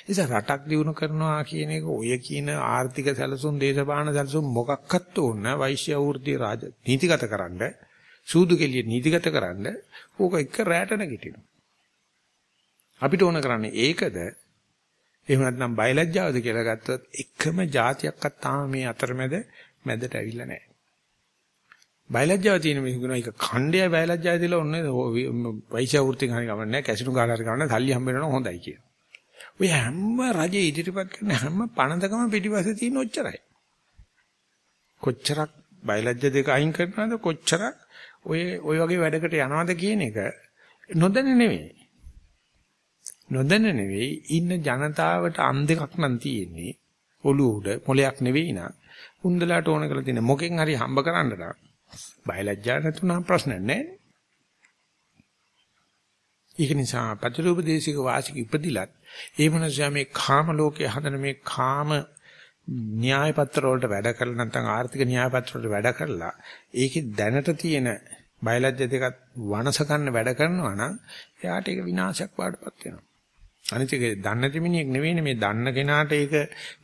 S1: නිසා රටක් දිනු කරනවා කියන එක ඔය කියන ආර්ථික සැලසුම් දේශපාලන සැලසුම් මොකක්වත් ඕන වෛශ්‍ය වෘත්ති රාජ නීතිගත කරන්න සූදු කෙලිය නීතිගත කරන්න ඕක එක රැට නැගිටිනවා. අපිට ඕන කරන්නේ ඒකද එහෙම නැත්නම් බයලජ්ජාවද කියලා ගත්තොත් එකම જાතියක්වත් තාම මේ අතරමැද මැදට ඇවිල්ලා නැහැ. බයලජ්ජාව තියෙන මිනිස්සුන එක ඛණ්ඩය බයලජ්ජාව තියලා ඔන්නේ වෛශ්‍ය වෘත්ති ගන්න ගමන් නැහැ කැසිනු ගාලා හරි ගන්න සල්ලි හම්බ වෙනවා හොඳයි කියන. ඔය හැම රජේ ඉදිරිපත් කරන හැම පණදකම පිටිපස්සේ තියෙන ඔච්චරයි. කොච්චරක් බයලජ්ජා දෙක අයින් කරනවද කොච්චරක් ඔය ඔය වගේ වැඩකට යනවද කියන එක නොදැන නෙවෙයි. නොදැන නෙවෙයි ඉන්න ජනතාවට අන් දෙකක් නම් තියෙන්නේ. ඔළුව උඩ මොලයක් නෙවෙයි නා. උන්දලාට ඕන කරලා තියෙන මොකෙන් හරි හම්බ කරන්න නම් බයලජ්ජා නැතුණා ප්‍රශ්න නැහැ. ඒක නිසා පතිරූපදේශික වාසික ඉපදිලත් ඒ මනුස්සයා මේ කාම ලෝකයේ හදන මේ කාම න්‍යාය පත්‍ර වලට වැඩ කරලා නැත්නම් ආර්ථික න්‍යාය පත්‍ර වලට වැඩ කරලා ඒකේ දැනට තියෙන බයලජ්‍ය දෙකත් වනස ගන්න වැඩ කරනවා නම් එයාට ඒක විනාශයක් වඩපත් වෙනවා. අනිත් එක දන්න දෙමිනියෙක් නෙවෙයිනේ මේ දන්න කෙනාට ඒක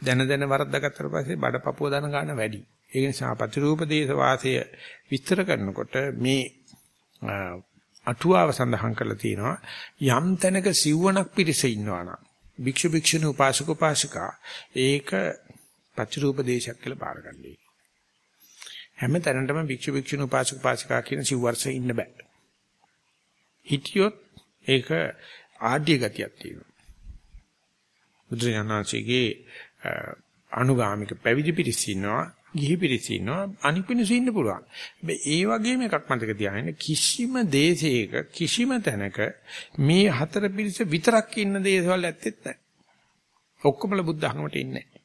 S1: දැන දැන වරද්දාගත්තට පස්සේ බඩපපුව දන ගන්න වැඩි. ඒ නිසා ප්‍රතිරූප දේශ වාසය විස්තර කරනකොට මේ අටුවාව සඳහන් කරලා තියෙනවා යම් තැනක සිව්වණක් පිරිස ඉන්නවා නම් භික්ෂු භික්ෂුණී උපාසක උපාසිකා ඒක ප්‍රතිරූප දේශයක් කියලා බාරගන්නේ. හැම තැනටම භික්ෂු භික්ෂුණී උපාසක උපාසිකා කියන සිව්වර්ෂ ඉන්න බෑ. හිටියොත් ඒක ආඩ්‍ය ගතියක් තියෙනවා. බුදුරජාණන්සේගේ අනුගාමික පැවිදි පිරිස ඉන්නවා ගිහි පිරිස ඉන්නවා අනික් පිරිස ඉන්න පුළුවන්. හැබැයි ඒ වගේම එකක් මතක තියාගන්න කිසිම දේශයක කිසිම තැනක මේ හතර පිරිස විතරක් ඉන්න දේශවල ඇත්තෙත් නැහැ. ඔක්කොමල බුද්ධ ධර්මයට ඉන්නේ නැහැ.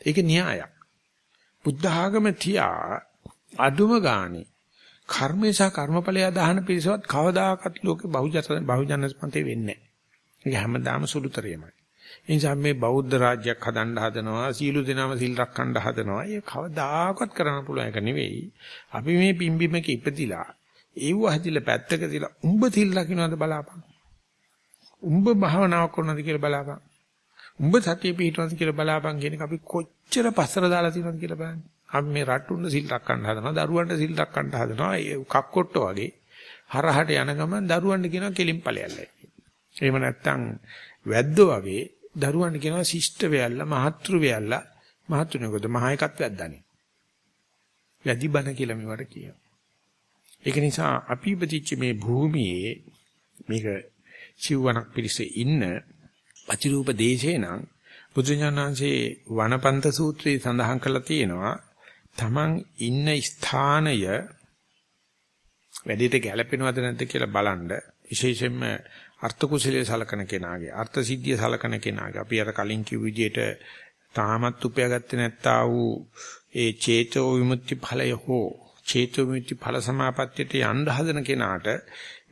S1: ඒක න්‍යායක්. බුද්ධ ආගම තියා අදුම ගානේ කර්මේ සහ කර්මඵලය දහන පිරිසවත් කවදාකවත් ලෝකේ බහුජන බහුජනස්පන්තේ වෙන්නේ නැහැ. ඒක හැමදාම සුළුතරයමයි. ඒ නිසා මේ බෞද්ධ රාජ්‍යයක් හදන්න හදනවා, සීළු දෙනාම සිල් රැකන්න හදනවා. ඒක කවදාකවත් කරන්න පුළුවන් එක නෙවෙයි. අපි මේ පිම්බිමක ඉපදිලා ඒව හදිලා පැත්තක තියලා උඹ සිල් රකින්නවද බලාපන්. උඹ භාවනාවක් කරනවද කියලා බලාපන්. උඹ සතිය පිහිටවනවද කියලා බලාපන් කියන එක අපි කොච්චර පස්සර දාලා තියෙනවද කියලා බලන්න. අපි මේ රට්ටුන්න සිල් රැකන්න හදනවා, දරුවන්ට සිල් රැකන්න හදනවා. ඒ කක්කොට්ටෝ වගේ හරහට යන ගමන් දරුවන්ට කියනවා කෙලින් ඵලයල්ලයි. එහෙම නැත්නම් වැද්දෝ වගේ දරුවන්ට කියනවා ශිෂ්ට වෙයල්ලා මහත්තු වෙයල්ලා මහත්තුනකොද මහ එකත් වැද්දානේ. වැඩි බන කියලා මේවට කියනවා. ඒක නිසා අපි ඉපදිච්ච මේ භූමියේ මේක සිව්වණක් පිරිසේ ඉන්න අතිරූප දේශේ නම් බුදුජානනාංශේ වනපන්ත සූත්‍රයේ සඳහන් කරලා තියෙනවා තමන් ඉන්න ස්ථානය වැඩිට ගැළපෙනවද නැද්ද කියලා බලන්න විශේෂයෙන්ම අර්ථ කුසලයේ සලකන කෙනාගේ අර්ථ සිද්ධිය සලකන කෙනාගේ අපි අර කලින් කිව් විදිහට තාමත් උපයාගත්තේ නැත්තා වූ ඒ චේතෝ විමුක්ති ඵලය හෝ චේතෝ විමුක්ති ඵල සමාපත්තියට යන්න හදන කෙනාට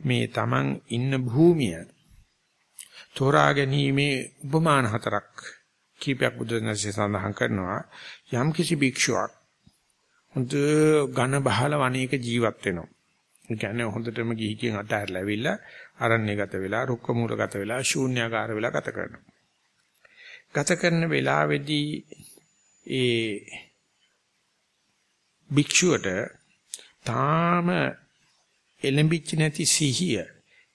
S1: මේ Taman ඉන්න භූමිය තෝරා ගැනීමේ උපමාන හතරක් කීපයක් බුදුරජාණන්සේ සඳහන් කරනවා යම් කිසි භික්ෂුවක් හොඳ ඝන බහල වනයේක ජීවත් වෙනවා. ඒ කියන්නේ හොඳටම ගිහි කියෙන් අතහැරලා ඇවිල්ලා අරණ්‍යගත වෙලා රුක්ක මූලගත වෙලා ශූන්‍යාකාර වෙලා ගත කරනවා. ගත කරන වෙලාවේදී ඒ භික්ෂුවට තාම එලඹිච්ච නැති සිහිය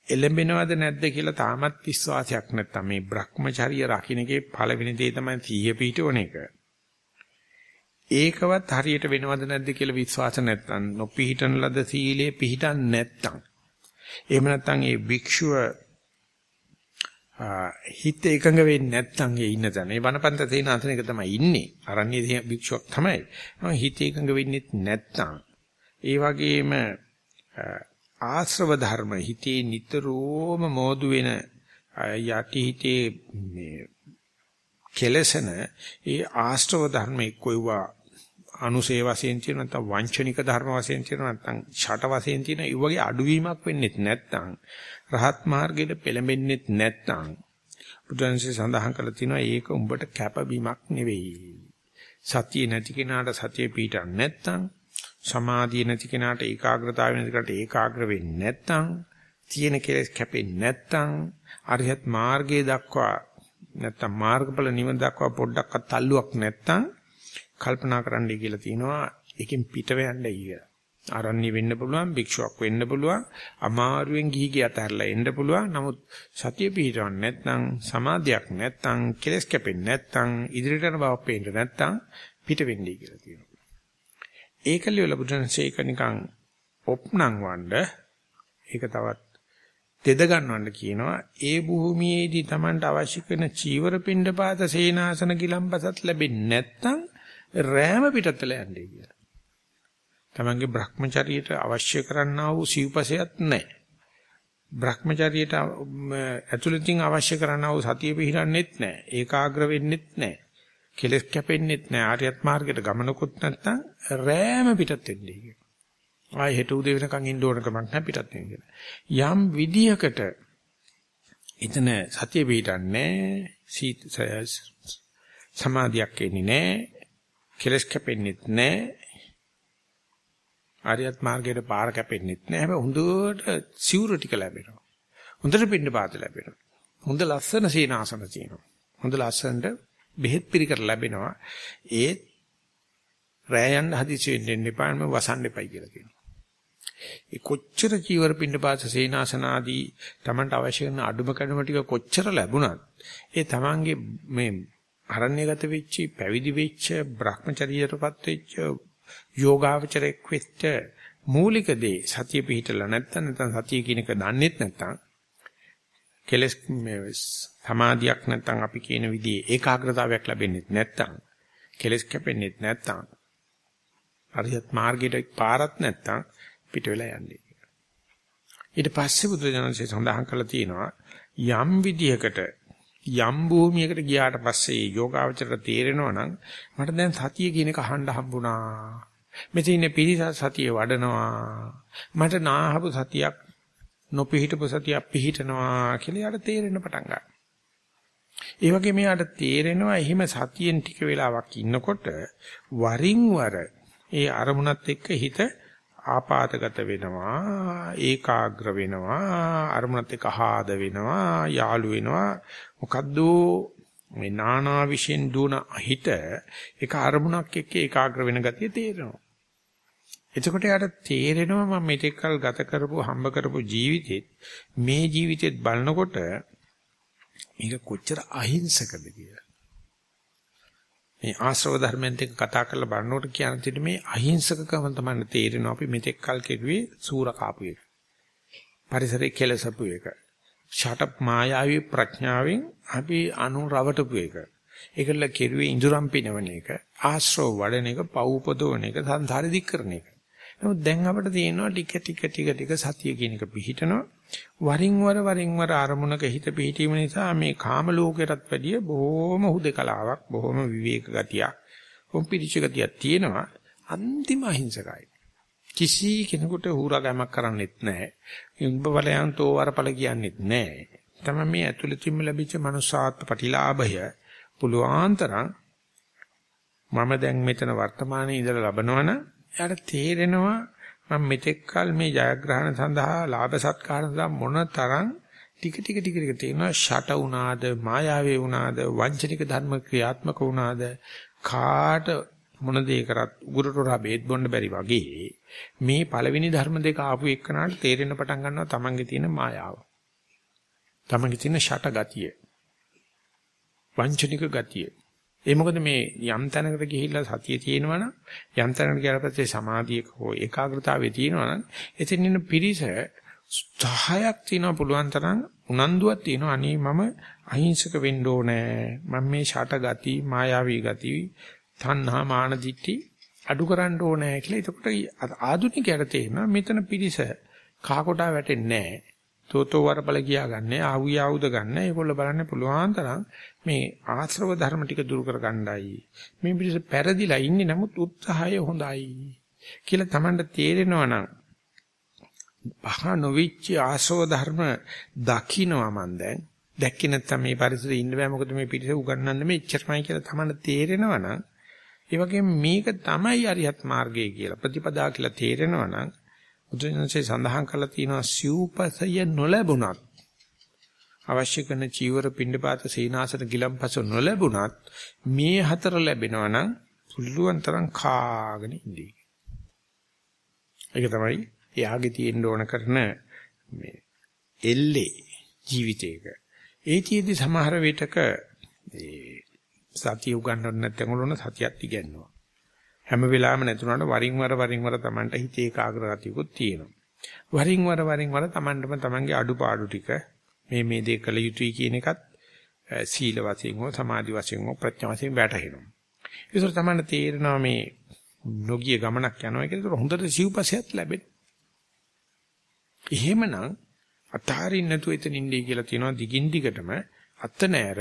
S1: එලඹෙනවද නැද්ද කියලා තාමත් විශ්වාසයක් නැත්තම් මේ Brahmacharya රකින්නගේ පළවෙනි දේ තමයි සිහිය පිටවන එක. ඒකවත් හරියට වෙනවද නැද්ද කියලා විශ්වාස නැත්තම් නොපිහිටන ලද සීලේ පිහිටන් නැත්තම් එහෙම නැත්නම් ඒ භික්ෂුව හිත එකඟ වෙන්නේ නැත්නම් ඒ ඉන්න තැන. ඒ වනපන්ත තේන අතනක තමයි ඉන්නේ. අරණ්‍ය භික්ෂුවක් තමයි. හිත එකඟ වෙන්නේ නැත්නම් ඒ වගේම ආශ්‍රව ධර්ම හිතේ නිතරම මෝදු වෙන යටි හිතේ මේ කෙලසන ඒ ආශ්‍රව ධර්ම එක්කෝවා අනුසේ වශයෙන් තියෙන නැත්නම් වංචනික ධර්ම වශයෙන් තියෙන නැත්නම් ෂට වශයෙන් තියෙන ඒ වගේ අඩුවීමක් වෙන්නේ නැත්නම් රහත් මාර්ගයට පෙළඹෙන්නේ නැත්නම් බුදුන්සේ සඳහන් කරලා තිනවා ඒක උඹට කැපබීමක් නෙවෙයි. සතිය නැති කෙනාට සතිය පිටක් නැත්නම් සමාධිය නැති කෙනාට ඒකාග්‍රතාවය නැති කෙනාට ඒකාග්‍ර වෙන්නේ නැත්නම් තියෙන කෙලෙස් කැපෙන්නේ නැත්නම් අරිහත් මාර්ගයේ දක්වා නැත්නම් මාර්ගඵල නිවන දක්වා පොඩ්ඩක්වත් තල්ලුවක් නැත්නම් කල්පනා කරන්නයි කියලා තියෙනවා ඒකෙන් පිටව යන්නයි කියලා. ආරණ්‍ය වෙන්න පුළුවන්, භික්ෂුවක් වෙන්න පුළුවන්, අමාරුවෙන් ගිහි ගිය අතහැරලා එන්න පුළුවන්. නමුත් සතිය පිහිටවන්නේ නැත්නම්, සමාධියක් නැත්නම්, කෙලස් කැපෙන්නේ නැත්නම්, ඉදිරියට යන බවක් පේන්නේ නැත්නම් පිට වෙන්නයි කියලා තියෙනවා. ඒකලිය ලැබුණාන්සේ ඒක නිකන් ඔප්නම් වණ්ඩ ඒක තවත් තෙද ගන්නවන්න කියනවා ඒ භූමියේදී Tamanට අවශ්‍ය කරන චීවර පිණ්ඩපාත සේනාසන ගිලම්පසත් ලැබෙන්නේ නැත්නම් රෑම පිටතල යන්නේ කියලා. Tamanගේ Brahmacharyaට අවශ්‍ය කරන්නා වූ සිව්පසයක් නැහැ. Brahmacharyaට ඇතුළතින් අවශ්‍ය කරන්නා වූ සතිය පිහිටන්නෙත් නැහැ. ඒකාග්‍ර වෙන්නෙත් නැහැ. කෙලස් කැපෙන්නෙත් නැහැ. ආර්යත් මාර්ගයට ගමනකුත් නැත්නම් රෑම පිටත් වෙන්නේ කියලා. ආයෙ හෙට උදේ වෙනකන් ඉන්න ඕන කමක් නැහැ පිටත් වෙන්න කියලා. යම් විදියකට එතන සතිය පිටන්නේ සමාධියක් එන්නේ නැහැ. කෙලස් කැපෙන්නෙත් නැහැ. ආර්යත් මාර්ගයේ පාර කැපෙන්නෙත් නැහැ. හැබැයි හොඳට සිවුර ටික ලැබෙනවා. හොඳට පින්න පාත ලැබෙනවා. හොඳ ලස්සන සීනාසන තියෙනවා. හොඳ ලස්සනට බෙහෙත් පිළිකර ලැබෙනවා. ඒ රෑ යන්න හදිසි වෙන්න දෙන්න එපා මම වසන්න එපයි කියලා කියනවා. ඒ කොච්චර චීවර පින්න පාත සීනාසන ආදී Tamanට අවශ්‍ය කරන අඩුම කඩම ටික කොච්චර ලැබුණත් ඒ Tamanගේ මේ අරණ්‍යගත වෙච්ච පැවිදි වෙච්ච Brahmacharyaටපත් වෙච්ච යෝගාවචරයක් වෙච්ච මූලික දේ සතිය පිහිටලා නැත්නම් නැත්නම් සතිය කියන එක දන්නෙත් නැත්නම් කෙලස් සමාධියක් නැත්නම් අපි කියන විදිහේ ඒකාග්‍රතාවයක් ලැබෙන්නේ නැත්නම් කෙලස් කැපෙන්නේ නැත්නම් හරියත් මාර්ගයට පාරක් නැත්නම් පිට වෙලා යන්නේ. ඊට පස්සේ බුදුරජාණන්සේ සඳහන් කළා තියෙනවා යම් විදියකට යම් භූමියකට ගියාට පස්සේ යෝගාවචරයට තේරෙනවා නම් මට දැන් සතිය කියන එක අහන්න හම්බුණා. මෙතන ඉන්නේ පිරිස සතිය වඩනවා. මට නාහපු සතියක් නොපිහිටපු සතියක් පිහිටනවා කියලා යාට තේරෙන්න පටන් ගන්නවා. ඒ වගේ මෙයාට තේරෙනවා එහිම සතියෙන් ටික වෙලාවක් ඉන්නකොට වරින් වර ඒ අරමුණත් එක්ක හිත ආපాతගත වෙනවා ඒකාග්‍ර වෙනවා අරමුණත් එක්ක ආහාද වෙනවා යාළු වෙනවා. මොකද්ද මේ නානා විශ්ෙන් දුන හිත? ඒක අරමුණක් එක්ක ඒකාග්‍ර වෙන ගතිය තේරෙනවා. එතකොට යාට තේරෙනවා මම මෙතෙක් කල ගත කරපු හම්බ කරපු ජීවිතෙත් මේ ජීවිතෙත් බලනකොට මේක කොච්චර අහිංසකද කියලා. මේ ආශ්‍රව ධර්මෙන් එක්ක කතා කරලා බලනකොට කියන දෙයට මේ අහිංසකකම තමයි තේරෙනවා අපි මෙතෙක් කල් කෙරුවේ සූර කාපු එක. පරිසරයේ කෙලසපු එක. ෂටප් මායාවී ප්‍රඥාවෙන් අපි අනු රවටපු එක. ඒකල කෙරුවේ ඉඳුරම් පිනවන එක. ආශ්‍රව වඩන එක, පව් උපදවන එක, සංසාරෙ දික් කරන එක. නමුත් දැන් අපිට තියෙනවා ටික ටික ටික ටික සතිය කියන එක පිහිටනවා. වරින් වර වරින් වර අරමුණක හිත පිහිටීම නිසා මේ කාම ලෝකයටත් වැඩිය බොහොම හුදකලාවක්, බොහොම විවේක ගතියක්, කොම්පිටිච ගතියක් තියෙනවා. අන්තිම අහිංසකයි. කිසි කෙනෙකුට හුරගෑමක් කරන්නෙත් නැහැ. උඹ බලයන් තෝ වරපල කියන්නෙත් නැහැ. තමයි මේ ඇතුළතින්ම ලැබිච්ච මනුස්සාත්ම ප්‍රතිලාභය පුළුවන් තරම් මම දැන් මෙතන වර්තමානයේ ඉඳලා ලබනවනම් එයාට තේරෙනවා මම මෙතෙක් කල මේ ජයග්‍රහණ සඳහා ලාභ සත්කාර සඳහා මොන තරම් ටික ටික ටික ටික තේරෙනවා ෂට උනාද මායාවේ උනාද වංචනික ධර්ම ක්‍රියාත්මක උනාද කාට මොන දේ කරත් උගුරටොරා බේත් බොන්න බැරි වගේ මේ පළවෙනි ධර්ම දෙක ආපු එක්කනට තේරෙන්න පටන් ගන්නවා තමන්ගේ තියෙන මායාව. තමන්ගේ තියෙන ෂට ගතිය. වංචනික ගතිය. ඒ මොකද මේ යම් තැනකට ගිහිල්ලා සතිය තියෙනවනම් යම් තැනකට ගියාට පස්සේ සමාධියක හෝ ඒකාග්‍රතාවයේ තියෙනවනම් එතන ඉන්න පිරිස 10ක් තියෙනවා පුළුවන් තරම් උනන්දුවක් තියෙනවා. අනේ මම අහිංසක වෙන්න ඕනේ. මම මේ ෂට ගති මායාවී ගති තණ්හා මාන දිට්ටි අඩු කරන්න ඕනේ කියලා. එතකොට ආධුනිකයට තේරෙනවා මෙතන පිරිස කහ කොටා වැටෙන්නේ නැහැ. තෝතෝ වරපල කියා ගන්න ආවුය ආවුද ගන්න. ඒගොල්ලෝ බලන්න පුළුවන් තරම් මේ ආශ්‍රව ධර්ම ටික දුරු කර ගන්නයි මේ පිළිස පෙරදිලා ඉන්නේ නමුත් උත්සාහය හොඳයි කියලා Tamanට තේරෙනවා නම් පහ නොවිච්ච ආශ්‍රව ධර්ම දකින්නවා මන් දැන්. දැක්කේ නැත්තම් මේ පරිසරේ ඉන්න බෑ. මොකද මේ පිළිස උගන්වන්නේ මේ ඉච්චරමයි කියලා Tamanට තේරෙනවා නම් ඒ වගේම මේක තමයි අරියත් මාර්ගය කියලා ප්‍රතිපදා කියලා තේරෙනවා නම් බුදුන්සේ සඳහන් කළා තියෙනවා සිව්පසය නොලැබුණත් අවශ්‍ය කරන චීවර පිଣ୍ଡපාත සීනාසන ගිලම්පස නොලැබුණත් මේ හතර ලැබෙනවා නම් පුළුවන් තරම් කාගෙන ඉඳී. ඒක තමයි එයාගේ තියෙන්න ඕන කරන මේ එල්ලේ ජීවිතේක. ඒතියෙදි සමහර විටක ඒ සතිය උගන්වන්න නැත්නම් උනන සතියක් ඉගෙනනවා. හැම වෙලාවෙම නැතුණාට වරින් වර වරින් වර Tamanට හිතේ ඒකාග්‍ර ගතියකුත් තියෙනවා. වරින් වර වරින් වර Tamanටම Tamanගේ අඩුපාඩු ටික මේ මේ දේ කළ යුතුයි කියන එකත් සීල වශයෙන් හෝ සමාධි වශයෙන් හෝ ප්‍රඥා වශයෙන් වැටහෙනවා. ඒසොර Tamanට තේරෙනවා මේ නොගිය ගමනක් යනවා කියලා හොඳට සිව්පසයත් ලැබෙන. එහෙමනම් අතාරින්න නැතුව එතන ඉන්නේ කියලා තියෙනවා දිගින් දිගටම අත නෑර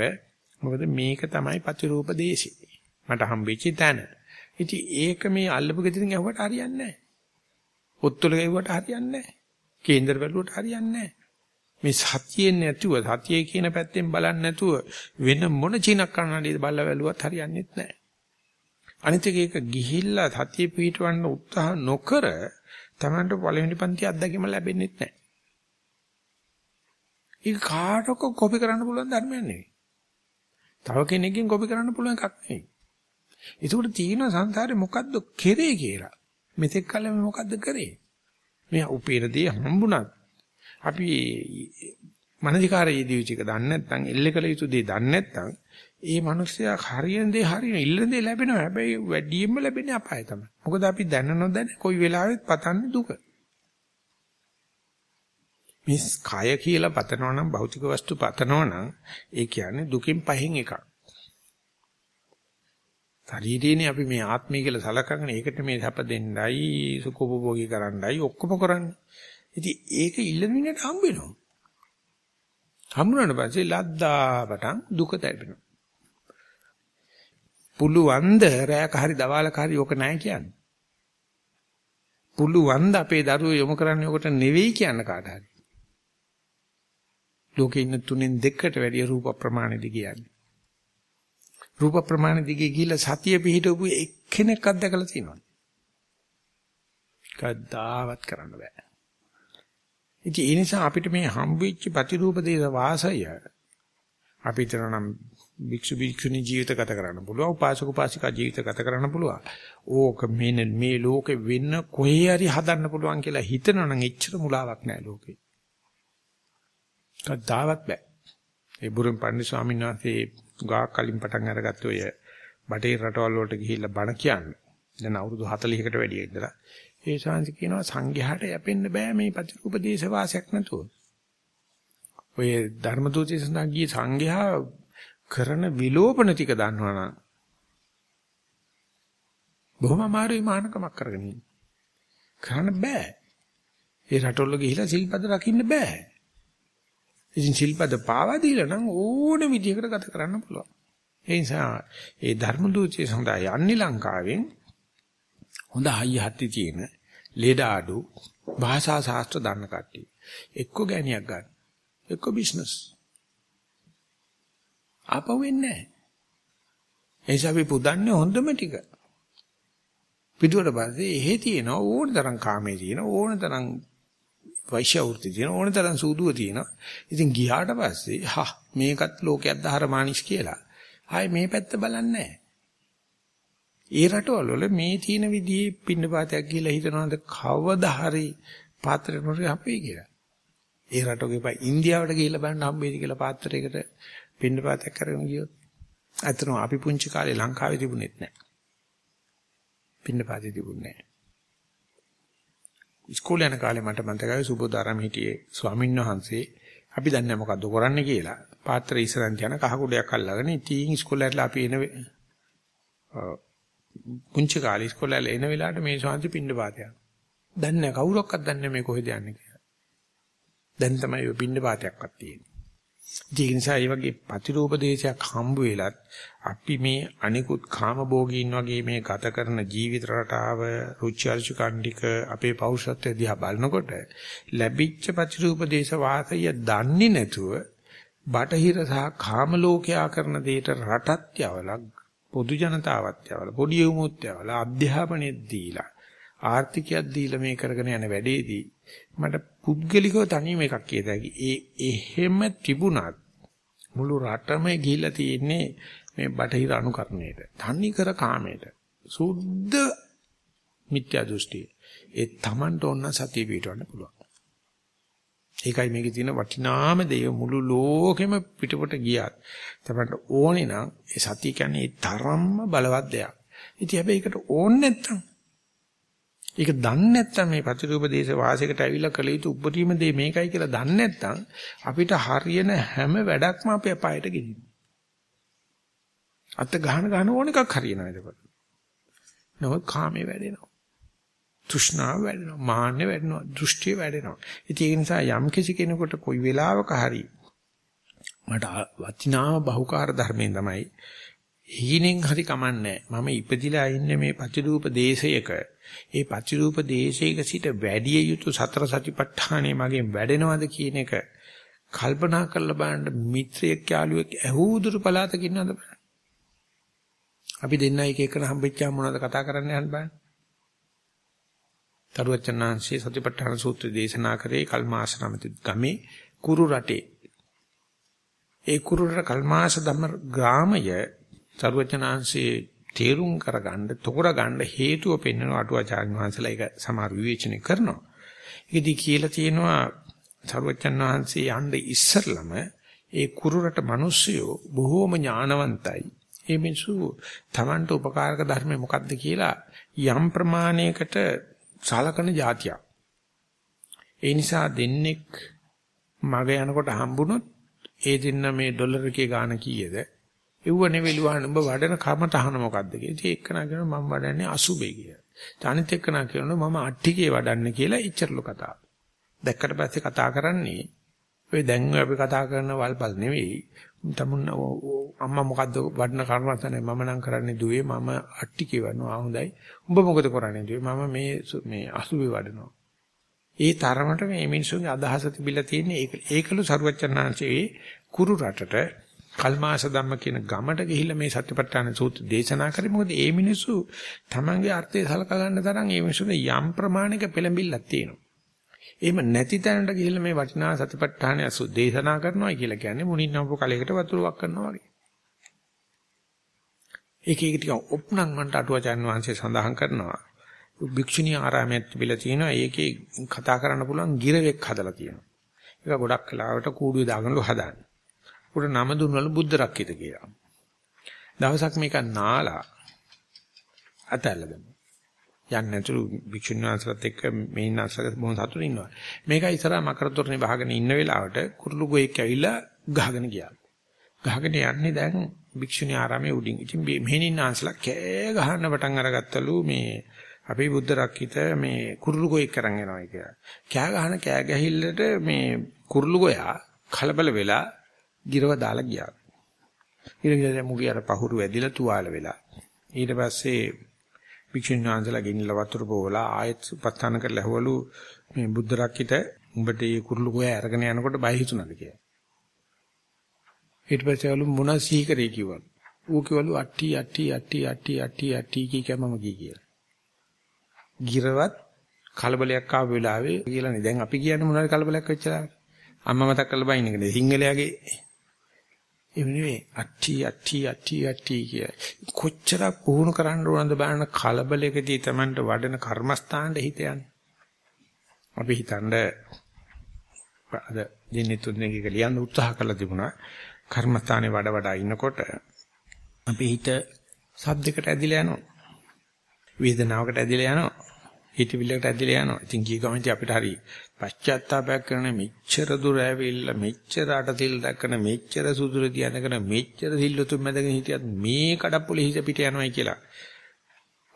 S1: මොකද මේක තමයි ප්‍රතිරූප දේශේ. මට හම්බෙච්ච තැන. ඉතින් ඒක මේ අල්ලපු ගෙදරින් ඇහුවට හරියන්නේ නැහැ. ඔත්තුල ගෙවුවට හරියන්නේ නැහැ. කේන්දර බැලුවට හරියන්නේ නැහැ. මේ සතියෙන් නැතුව සතියේ කියන පැත්තෙන් බලන්නේ නැතුව වෙන මොන චිනක් කන්නඩියද බල්ලා බැලුවත් හරියන්නේ නැහැ. අනිත් එක ගිහිල්ලා සතිය පිටවන්න උත්සාහ නොකර Tamanට පළවෙනි පන්ති අත්දැකීම ලැබෙන්නේ නැහැ. ඒක කාටක කොපි කරන්න පුළුවන් ධර්මයක් නෙවෙයි. තව කෙනෙක්ගෙන් කොපි කරන්න පුළුවන් එකක් නෙවෙයි. ඒකට තියෙන සංසාරේ මොකද්ද කෙරේ කියලා. මෙතෙක් කල මේ මොකද්ද කරේ? මේ උපේනදී හම්බුණත් අපි මනදිකාරයේ දීවිචක දන්නේ නැත්නම් එල්ලකල යුතු දේ දන්නේ නැත්නම් ඒ මිනිස්සයා හරියන දේ හරියන ඉල්ලන දේ ලැබෙනවා. හැබැයි වැඩියෙන්ම ලැබෙන්නේ අපාය තමයි. මොකද අපි දැන නොදැන කොයි වෙලාවෙත් පතන්නේ දුක. මේ කය කියලා පතනවා නම් භෞතික වස්තු පතනවා නම් ඒ කියන්නේ දුකින් පහෙන් එකක්. ශරීරේනේ අපි මේ ආත්මය කියලා සලකගෙන ඒකට මේ සැප දෙන්නයි සුඛෝපභෝගී කරන්නයි ඔක්කොම කරන්නේ. ඉතින් ඒක ඉල්ලන මිනිහට හම්බ වෙනවා. හම්බුනට පස්සේ ලද්දාපටන් දුක දැනෙනවා. පුළුවන්ද රැයක හරි දවාලක හරි ඕක නැහැ කියන්නේ. පුළුවන්ද අපේ දරුවෝ යොමු කරන්නේ ඔකට නෙවෙයි කියන කාට හරි. ලෝකේ ඉන්න තුනෙන් දෙකකට වැඩිය රූප ප්‍රමාණෙ දිගේ යන්නේ. රූප ප්‍රමාණෙ දිගේ ගිහිල්ලා සතිය පිහිටවපු එක්කෙනෙක්වත් දැකලා තියෙනවද? කද්දාවත් කරන්න බෑ. ඉතින් ඒ නිසා අපිට මේ හම්බෙච්ච ප්‍රතිරූප දේශ වාසය අපිට නම් භික්ෂු භික්ෂුණී ජීවිත ගත කරන්න පුළුවන් උපාසක උපාසිකා ජීවිත ගත කරන්න පුළුවන් ඕක මේ මේ ලෝකෙ වෙන්න කොහේ හරි හදන්න පුළුවන් කියලා හිතනනම් එච්චර මුලාවක් නෑ ලෝකේ කද්දාවත් බෑ. ඒ බුරුම් පන්දි ස්වාමීන් වහන්සේ ගා කලින් පටන් අරගත්ත ඔය බටේ රටවල් වලට ගිහිල්ලා බණ කියන්නේ. දැන් අවුරුදු 40කට වැඩි ඉඳලා ඒ ශාන්ති කියනවා සංඝයාට යැපෙන්න බෑ මේ ප්‍රතිરૂප දේශ වාසයක් නැතුව. ඔය ධර්ම දූතේ සඳහන් ගිය සංඝයා කරන විලෝපන ටික දන්නවනම් බොහොම අමාරුයි මානකමක් කරගෙන ඉන්න. කරන්න බෑ. ඒ රටවල ගිහිලා සිල්පද රකින්න බෑ. ඉතින් ශිල්පද පාවා දීලා නම් ඕන විදිහකට ගත කරන්න පුළුවන්. ඒ නිසා ඒ ධර්ම දූතයේ සඳහා යන්නේ ලංකාවෙන් හොඳ හයිය හත්ති තියෙන ලේඩ ආඩු භාෂා ශාස්ත්‍ර දන්න කට්ටිය. එක්ක ගෑණියක් ගන්න. එක්ක බිස්නස්. ආපහු වෙන්නේ නැහැ. එයිසා අපි පුදන්නේ හොඳම ටික. පිටුවට පස්සේ එහෙ තියෙන ඕන තරම් කාමේ තියෙන ඕන තරම් වෛශ්‍ය වෘත්ති තියෙන ඕන තරම් සූදුව තියෙනවා. ඉතින් ගියාට පස්සේ හා මේකත් ලෝකයක් දහර මානිස් කියලා. ආයේ මේ පැත්ත බලන්නේ ඒ රටවල වල මේ තීන විදිහේ පින්නපාතයක් ගිහලා හිතනවාද කවදා හරි පාත්‍රෙ නොරේ හම්බෙයි කියලා. ඒ රටෝගේ පයි ඉන්දියාවට ගිහිල්ලා බලන්න හම්බෙයිද කියලා පාත්‍රයකට පින්නපාතයක් කරගෙන ගියොත්. අතන අපි පුංචි කාලේ ලංකාවේ තිබුණෙත් නැහැ. පින්නපාතේ තිබුණේ නැහැ. ඉස්කෝලේ යන කාලේ මට මතකයි සුබෝදාරම් හිටියේ ස්වාමීන් වහන්සේ අපි දන්නේ මොකද්ද කරන්නේ කියලා. පාත්‍ර ඉස්සරන් යන කහ කුඩයක් අල්ලගෙන ඉතින් ඉස්කෝලේ ඇట్లా අපි එන පුංචි කාලේ ඉස්කෝලේ එන වෙලාවට මේ ශාන්ති පින්න පාතයක්. දන්නේ කවුරක්වත් දන්නේ මේ කොහෙද යන්නේ කියලා. දැන් තමයි ඔය පින්න පාතයක්වත් තියෙන්නේ. ඒ නිසා මේ වගේ ප්‍රතිරූප දේශයක් හම්බ වෙලත් අපි මේ අනිකුත් කාමභෝගීන් වගේ මේ ගත කරන ජීවිත රටාව රුචි අරුචිකණ්ඩික අපේ පෞරුෂත්වය දිහා බලනකොට ලැබිච්ච ප්‍රතිරූප දේශ වාසය දන්නේ නැතුව බටහිර සහ කාම ලෝකයා කරන දෙයට රටත් යවලා පොදු ජනතාවත් යවලා පොඩි උමුත් යවලා අධ්‍යාපනය දීලා ආර්ථිකයක් දීලා මේ කරගෙන යන වැඩේදී මට පුද්ගලිකව තනියම එකක් කියත හැකි. ඒ එහෙම තිබුණත් මුළු රටම ගිහිලා තියෙන්නේ මේ බටහිර අනුකරණයට. තනි කර කාමයට. සුද්ධ මිත්‍යා දෘෂ්ටිය. ඒ Tamanට ඕන සතිය පිටවන්න පුළුවන්. ඒකයි මේකේ තියෙන වටිනාම දේ මුළු ලෝකෙම පිටපොට ගියත් Tamanට ඕනේ නම් ඒ සතිය කියන්නේ ඒ තරම්ම බලවත් දෙයක්. ඉතින් හැබැයි ඒකට ඕනේ නැත්තම් ඒක දන්නේ නැත්නම් මේ ප්‍රතිරූප දේශ වාසයකට ඇවිල්ලා කළ යුතු උපරිම දේ මේකයි කියලා දන්නේ නැත්නම් අපිට හරියන හැම වැඩක්ම අපේ අපායට ගෙනියන. අත ගහන ගහන ඕන එකක් හරියනවා එතකොට. නමුත් කාමේ වැඩෙනවා. තෘෂ්ණාව වැඩෙනවා, මාන්නය වැඩෙනවා, දෘෂ්ටිය වැඩෙනවා. ඉතින් ඒ නිසා යම් කිසි කෙනෙකුට කොයි වෙලාවක හරි මට වචිනා බහුකාර්ය ධර්මයෙන් තමයි හීනෙන් හරි කමන්නේ මම ඉපදිලා ඉන්නේ මේ පතිරූප දේශයක ඒ පතිරූප දේශයක සිට වැඩි යුතු සතර සතිපට්ඨානෙ මගෙන් වැඩෙනවද කියන එක කල්පනා කරලා බලන්න මිත්‍රයෙක් යාළුවෙක් ඇහුදුරු පළාතක ඉන්නවද බලන්න. අපි දෙන්න එක එකන හම්බෙච්චාම මොනවද කතා කරන්නේ අහන්න බලන්න. තරුවචනාංශයේ සතිපට්ඨාන සූත්‍ර දේශනා කරේ කල්මාස නමති ගමේ කුරු රටේ. ඒ කුරු රට කල්මාස ධම්ම ග්‍රාමය තරුවචනාංශයේ තේරුම් කරගන්න තෝරගන්න හේතුව පෙන්වන අටුවාචාර්ය වහන්සේලා ඒක සමහර විවේචනය කරනවා. ඒකදී කියලා තියෙනවා තරුවචන් වහන්සේ යන්න ඉස්සරළම ඒ කුරු රට මිනිස්සුયો බොහෝම ඥානවන්තයි. ඒ මිනිස්සු Tamanට උපකාරක ධර්ම මොකක්ද කියලා යම් ප්‍රමාණයකට සලකන જાතියක්. ඒ නිසා දෙන්නෙක් මග යනකොට හම්බුනොත් ඒ දෙන්න මේ ඩොලර් එකේ ගාණ කීයද? එව්ව නෙවෙයි වහන උඹ වඩන කමතහන මොකද්ද කියලා. ඉතින් එක්කනා කියනවා මම වඩන්නේ අසුබේ කියලා. අනිත් එක්කනා කියනවා මම අට්ටිකේ වඩන්නේ කියලා ඉච්චරලු කතාව. දැක්කට පස්සේ කතා කරන්නේ ඔය දැන් අපි කතා කරන වල්පල් නෙවෙයි. තමුන් අම්මා මොකද්ද වඩන කර්මස්ථානේ මම නම් කරන්නේ දුවේ මම අට්ටිකේ වඩනවා හොඳයි. උඹ මොකද කරන්නේ දුවේ මම මේ මේ අසුබේ වඩනවා. ඒ තරමට මේ මිනිසුන්ගේ අදහස තිබිලා තියෙන්නේ ඒකලු සරුවචනාංශයේ කුරු රටට කල්මාස ධම්ම කියන ගමට ගිහිල්ලා මේ සත්‍යපට්ඨාන සූත්‍ර දේශනා කරේ මොකද මේ මිනිස්සු තමන්ගේ අර්ථය සලකා ගන්න තරම් මේ මිනිස්සුන්ට යම් ප්‍රමාණික පෙළඹිල්ලක් තියෙනවා. එහෙම නැති තැනට ගිහිල්ලා මේ වටිනා සත්‍යපට්ඨානය දේශනා කරනවා කියලා කියන්නේ මුණින් නම්පු කලයකට වතුරක් කරනවා වගේ. ඒක ඒක ටික ඔප්නම් මන්ට අටුවචාන් වහන්සේ සඳහන් කරනවා. භික්ෂුණී ආරාමයක් තිබිලා තියෙනවා. ඒකේ කතා කරන්න පුළුවන් ගිරවෙක් හදලා තියෙනවා. ඒක ගොඩක් කලාවට කූඩුවේ දාගෙනලු හදාන්නේ. උට නම දුන්නලු බුද්ධ රක්කිත කියලා. දවසක් මේක නාලා අතල්ලා දැම්මා. යන්නේ නැතුළු භික්ෂුන් වහන්සේලාත් එක්ක මේ නැසක බොහොම සතුටින් ඉන්නවා. මේක ඉස්සරහා මකර තොරණේ වහගෙන ඉන්න වෙලාවට කුරුළු ගොයෙක් ඇවිල්ලා ගහගෙන ගියා. ගහගෙන යන්නේ දැන් භික්ෂුණී ආරාමයේ උඩින්. ඉතින් මෙහෙණින් ආන්සලා කෑ ගහන්න පටන් අරගත්තලු මේ අපේ බුද්ධ රක්කිත මේ කුරුළු ගොයෙක් කරන් යනවා කියලා. කෑ ගහන කෑ ගැහිල්ලට මේ කුරුළු ගොයා කලබල වෙලා ගිරව දාලා ගියා. ඊළඟට මුගිය අර පහුරු වැදිලා තුවාල වෙලා. ඊට පස්සේ භික්ෂුන් වහන්සේලා ගෙනිලා වතුර බෝලා ආයෙත් උපස්ථාන කරලා ඇහවලු මේ බුද්ධ රක්කිත උඹට මේ කුරුළු ගෝය අරගෙන යනකොට බය හිතුණාද කියලා. ඊට පස්සේ වලු මොන සීකරේ කිව්වලු. ඌ කිව්වලු අට්ටි අට්ටි අට්ටි අට්ටි අට්ටි අට්ටි කී කමම කී කියලා. ගිරවත් කලබලයක් ආව වෙලාවේ කියලානේ දැන් අපි කියන්නේ මොනවාරි කලබලයක් වෙච්චලා අම්මා මතක් කරලා බයින් එකනේ සිංහලයාගේ එහෙම නෙවෙයි අට්ටි අට්ටි අට්ටි අට්ටි කිය. කොච්චරක් පුහුණු කරන්න ඕනද බලන්න කලබලයකදී Tamanට වඩන කර්මස්ථානට හිත යන්නේ. අපි හිතන්නේ අද දිනේ තුන් දෙනෙක් ලියන්න උත්සාහ කළා තිබුණා. කර්මස්ථානේ වඩ වඩා ඉන්නකොට අපේ හිත සද්දයකට ඇදිලා යනවා. වේදනාවකට ඇදිලා යනවා. හිතවිල්ලකට ඇදිලා යනවා. ඉතින් කී ගමන්ති අපිට හරි පශ්චාත්තාවයක් කරන මෙච්චර දුර ඇවිල්ලා මෙච්චර අටතිල් දක්කන මෙච්චර සුදුර තියනකන මෙච්චර සිල්ලුතුන් මැදගෙන හිටියත් මේ කඩප්පුලේ හිත පිට යනවායි කියලා.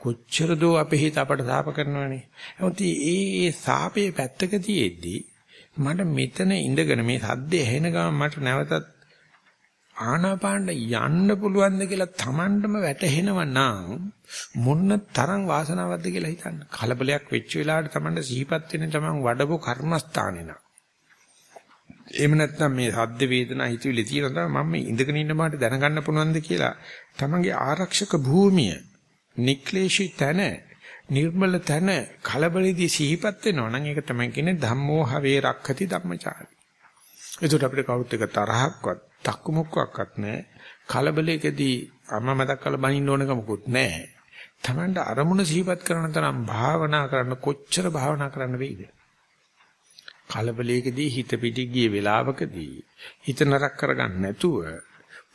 S1: කොච්චර දෝ අපේ හිත අපට සාප කරනවනේ. නමුත් ඒ ඒ සාපේ පැත්තක තියේදී මට මෙතන ඉඳගෙන මේ සද්දේ ඇහෙන ගමන් මට නැවතත් ආනාපානට යන්න පුළුවන්ද කියලා Tamandම වැටහෙනවා නම් මොන්න තරම් වාසනාවක්ද කියලා හිතන්න. කලබලයක් වෙච්ච වෙලාවට Tamanda සිහිපත් වෙන තමන් වඩපු කර්මස්ථානේ නා. එහෙම නැත්නම් මේ සද්ද වේදනා හිතවිලි තියෙන තමයි මම මේ ඉඳගෙන ඉන්න මාට දැනගන්න පුළුවන්ද කියලා තමන්ගේ ආරක්ෂක භූමිය නික්ලේශී තන නිර්මල තන කලබලෙදී සිහිපත් වෙනවා නම් ඒක තමයි කියන්නේ ධම්මෝ හවේ රක්ඛති ධම්මචාරි. ඒකට අපිට කවුරුත් එක තරහක්වත්, තක්කමුක්කක්වත් නැහැ. කලබලයකදී අම්මා මතක් කරලා බනින්න ඕනකමකුත් නැහැ. Tamanට අරමුණ සිහිපත් කරන තරම් භාවනා කරන්න කොච්චර භාවනා කරන්න වෙයිද? කලබලයකදී හිත පිටි ගිය වෙලාවකදී හිත නරක කරගන්න නැතුව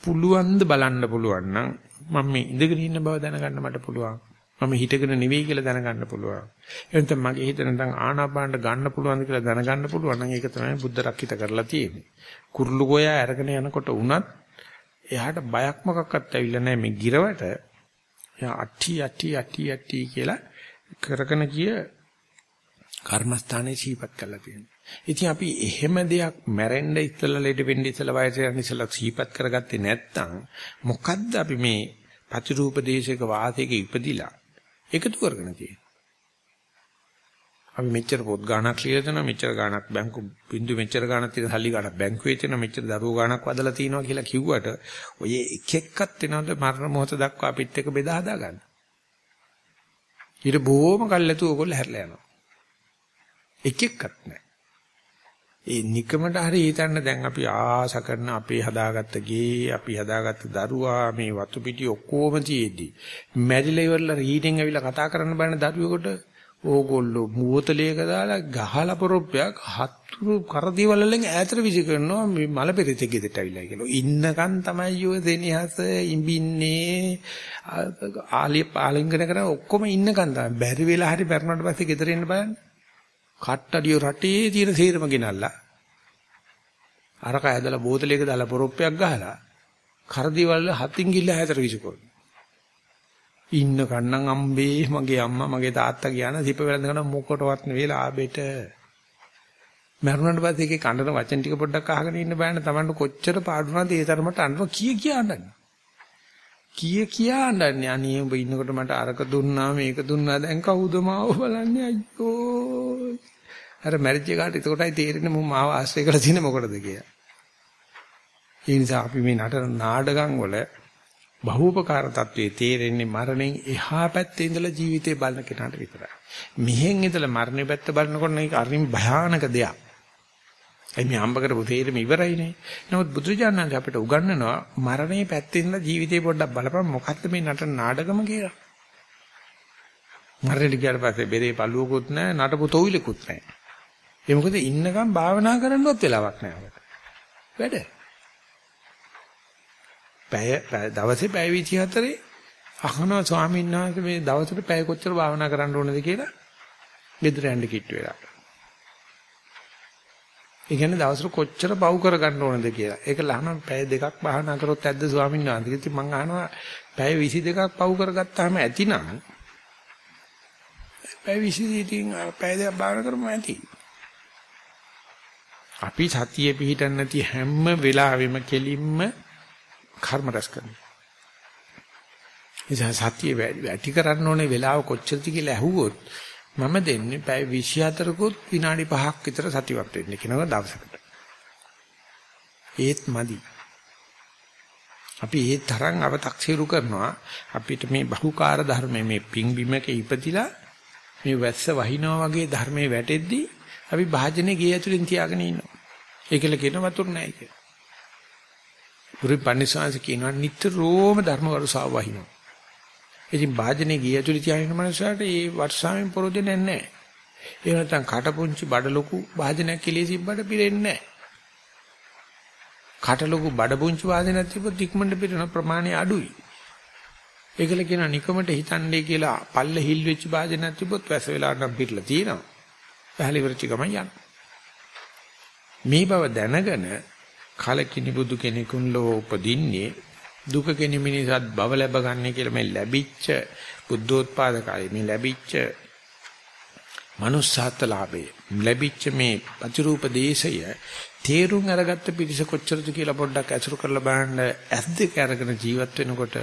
S1: පුළුවන් ද බලන්න පුළුවන් නම් මම මේ ඉඳගෙන ඉන්න බව දැනගන්න මට පුළුවන්. මම හිතගෙන නෙවෙයි කියලා දැනගන්න පුළුවන්. එතන මගේ හිත නැත්නම් ආනාපානට ගන්න පුළුවන්ද කියලා දැනගන්න පුළුවන් නම් ඒක තමයි බුද්ධ රක්කිත කරලා තියෙන්නේ. කුරුළු ගෝයා අරගෙන යනකොට උනත් එයාට බයක් මොකක්වත් ඇවිල්ලා නැහැ මේ ගිරවට. එයා අටි අටි අටි අටි කියලා කරගෙන ගිය කර්මස්ථානයේ සීපත් කරලා තියෙනවා. ඉතින් අපි එහෙම දෙයක් මැරෙන්න ඉස්සලා ලෙඩ වෙන්න ඉස්සලා වයසට යන ඉස්සලා සීපත් කරගත්තේ නැත්නම් මොකද්ද අපි මේ ප්‍රතිරූප දේශයක වාසයක ඉපදිලා එකතු කරගෙන තියෙන්නේ. අපි මෙච්චර පොත් ගාණක් ලියලා දෙනවා මෙච්චර ගාණක් බැංකු බින්දු මෙච්චර ගාණක් තියෙන සල්ලි ගාණක් බැංකුවේ තියෙන මෙච්චර දරුවෝ ගාණක් වදලා තිනවා කියලා කිව්වට ඔය එක එක්කත් වෙනවද මරණ මොහොත දක්වා අපිත් එක බෙදා හදා ගන්න. ඊට බොහොම කල්ැතු ඕගොල්ලෝ හැරලා යනවා. එක එක්කත් නැහැ. ඒ නිකමට හරි හිතන්න දැන් අපි ආස කරන අපේ හදාගත්ත ගේ අපි හදාගත්ත දරුවා මේ වතු පිටි ඔක්කොම තියේදී මැරිලා ඉවරලා රීඩින් ඇවිල්ලා කතා කරන්න බෑන දරුවෙකුට ඕගොල්ලෝ මුවතලයක දාලා ගහලා පොරොප්පයක් හතුරු කරදිවල වලින් ඈතට විසි කරනවා මේ මල පෙරිතෙක් ගෙදරට ඇවිල්ලා කියලා. ඉන්නකන් තමයි යෝ දෙනිහස ඉඹින්නේ ආලිය පාලින්ගන කරන ඔක්කොම ඉන්නකන් තමයි. බැරි වෙලා හරි පෙරනට පස්සේ ගෙදර එන්න බලන්න. කට්ටඩිය රටේ තියෙන සීරම ගෙනල්ලා අරක ඇදලා බෝතලයක දාලා පොරොප්පයක් ගහලා කරදිවල හතින් ගිල්ල හැතර විසිකොන. ඉන්න කන්නම් අම්බේ මගේ අම්මා මගේ තාත්තා කියන සිප වෙලඳ කරන මොකටවත් නෙවෙයි ලාභෙට. මරුණාට පස්සේ ඒකේ කනන වචන ටික පොඩ්ඩක් අහගෙන ඉන්න බෑනේ Tamanට කොච්චර පාඩුනාද ඒ තරමට අඬන කී කියා අඬන්නේ. කී කියා අඬන්නේ අනේ උඹ ඉන්නකොට මට අරක දුන්නා මේක දුන්නා. දැන් කවුද මාව බලන්නේ? අයියෝ. අර මැරිජ් එකට එතකොටයි තේරෙන්නේ මම මාව ආශ්‍රය කරලා තියෙන්නේ මොකටද කියලා. ඒ නිසා අපි මේ නටන නාඩගම් වල බහූපකාර තත්වයේ තේරෙන්නේ මරණයෙන් එහා පැත්තේ ඉඳලා ජීවිතේ බලන කෙනාට විතරයි. මෙහෙන් ඉඳලා මරණය පැත්ත බලනකොට මේක අරින් භයානක දෙයක්. එයි මේ හම්බ කරපු තේරෙම ඉවරයිනේ. නමුත් බුදුරජාණන් අපිට උගන්වනවා මරණයේ පැත්තෙන් ජීවිතේ පොඩ්ඩක් බලපන් මොකද්ද මේ නටන නාටකම කියලා. මරණයට ගියාට පස්සේ බෙරේ පළුවකුත් නැහැ නටපු තොවිලකුත් නැහැ. ඒ මොකද ඉන්නකම් භාවනා කරන්නවත් වෙලාවක් නැහැ වැඩ. පැය දවසේ පැය 24 අහනවා ස්වාමීන් වහන්සේ මේ දවසට පැය කොච්චර භාවනා කරන්න ඕනද කියලා ගෙදර යන්න කිට්ටු වෙලා. ඒ කියන්නේ දවසට කොච්චර පව් කරගන්න ඕනද කියලා. ඒක ලහන පැය දෙකක් භාවනා කරොත් ඇද්ද ස්වාමීන් වහන්සේ. ඉතින් මම අහනවා පැය 22ක් පව් කරගත්තාම ඇතිනම් පැය 22 ඉතින් පැය දෙකක් භාවනා කරමු ඇති. අපි සතියේ පිහිටන් නැති හැම වෙලාවෙම කෙලින්ම කර්ම රැස් කරනවා. ඉතින් සතිය වැඩි කරන්න ඕනේ වෙලාව කොච්චරද කියලා ඇහුවොත් මම දෙන්නේ පැය 24කුත් විනාඩි 5ක් විතර සතිවත් වෙන්න කියනවා දවසකට. ඒත් මදි. අපි ඒ තරම් අව탁සිරු කරනවා අපිට මේ බහුකාර්ය ධර්මයේ මේ පිංබිමක ඉපදිලා මේ වැස්ස වහිනවා වගේ ධර්මයේ වැටෙද්දී අපි භාජනේ ගේ ඇතුලින් තියාගෙන ඉන්නවා. ඒකල කියන වතුර නැහැ කියලා. පුරි පන්සිවාංශ කියනවා නිතරම ධර්ම වරුසාව වහිනවා. ඉතින් වාජනේ ගිය ඇතුළේ තියාගෙන මනුස්සයාට ඒ වර්ෂාවෙන් පොරොදෙන්නේ නැහැ. ඒ නැත්තම් කටපුංචි බඩ ලොකු වාජනයක් කෙලිය සිබ්බට පිරෙන්නේ නැහැ. කට ලොකු බඩ පුංචි වාජනයක් තිබ්බොත් ඉක්මනට පිරෙන ප්‍රමාණය අඩුයි. ඒකල කියන නිකමට හිතන්නේ කියලා පල්ල හිල් වෙච්ච වාජනයක් තිබ්බොත් වැස වෙලාවට නම් පිරලා තියෙනවා. පහලි වරචි ගමන් යනවා. මේ බව දැනගෙන කලකිනි බුදු කෙනෙකුන් ලෝ උපදින්නේ දුක කෙනෙමිනිසත් බව ලැබ ගන්න කියලා මේ ලැබිච්ච බුද්ධෝත්පාදකයි මේ ලැබිච්ච manussාත් ලාභය ලැබිච්ච මේ අතිරූප දේශය තේරුම් අරගත්ත පිරිස කොච්චරද කියලා පොඩ්ඩක් අසුරු කරලා බලන්න. ඇස් දෙක අරගෙන ජීවත් වෙනකොට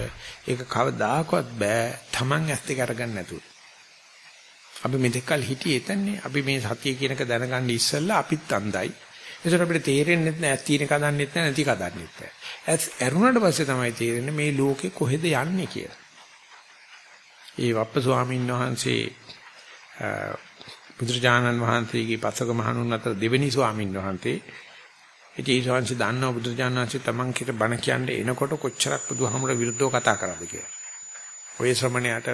S1: ඒක කවදාකවත් බෑ. Taman ඇස් දෙක අරගන්න නැතුව. අපි මෙතෙක්කල් හිටියේ එතනනේ. අපි මේ සතිය කියනක දැනගන්න ඉස්සෙල්ලා අපිත් අන්දයි. ඒතර අපිට තේරෙන්නේ නැහැ ඇස් තියෙන කදන්නෙත් නැහැ නැති කදන්නෙත් නැහැ ඇස් ඇරුණාට පස්සේ තමයි තේරෙන්නේ මේ ලෝකේ කොහෙද යන්නේ කියලා. ඒ වප්ප ස්වාමීන් වහන්සේ බුදුරජාණන් වහන්සේගේ පසක මහණුන් අතර දෙවෙනි ස්වාමීන් වහන්සේ ඉතින් ඒ ශාන්සි දන්නවා බුදුරජාණන් වහන්සේ තමන් කිට බණ කියන්නේ එනකොට කොච්චරක් බුදුහාමුදුර විරුද්ධව කතා කරාද කියලා. ඔය ශ්‍රමණයාට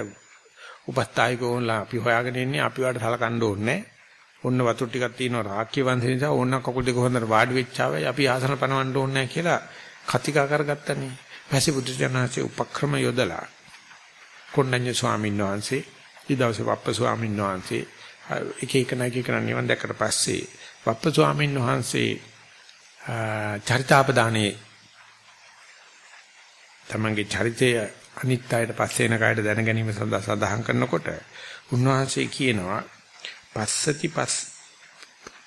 S1: උපස්ථායකෝන්ලා අපි හොයාගෙන ඉන්නේ අපි වාට සලකන්න ඕනේ ඔන්න වතුර ටිකක් තියෙනවා රාක්‍ය වංශේ නිසා ඕන්න කකුල් දෙක හොඳට වාඩි වෙච්චාවයි අපි ආසන පනවන්න ඕනේ කියලා කතිකා කරගත්තනේ. පස්සේ බුදුරජාණන් වහන්සේ උපක්‍රම යොදලා කොණ්ඩඤ්ඤ ස්වාමීන් වහන්සේ ඊදවසේ වප්ප ස්වාමීන් වහන්සේ එක එක නැග එක නිවන් දැක්කට පස්සේ වප්ප ස්වාමීන් වහන්සේ චරිතාපදානේ තමන්ගේ චරිතය අනිත් අයට පස්සේ එන කයට දැන ගැනීම සඳහා සඳහන් කරනකොට උන්වහන්සේ කියනවා පස්සති පස්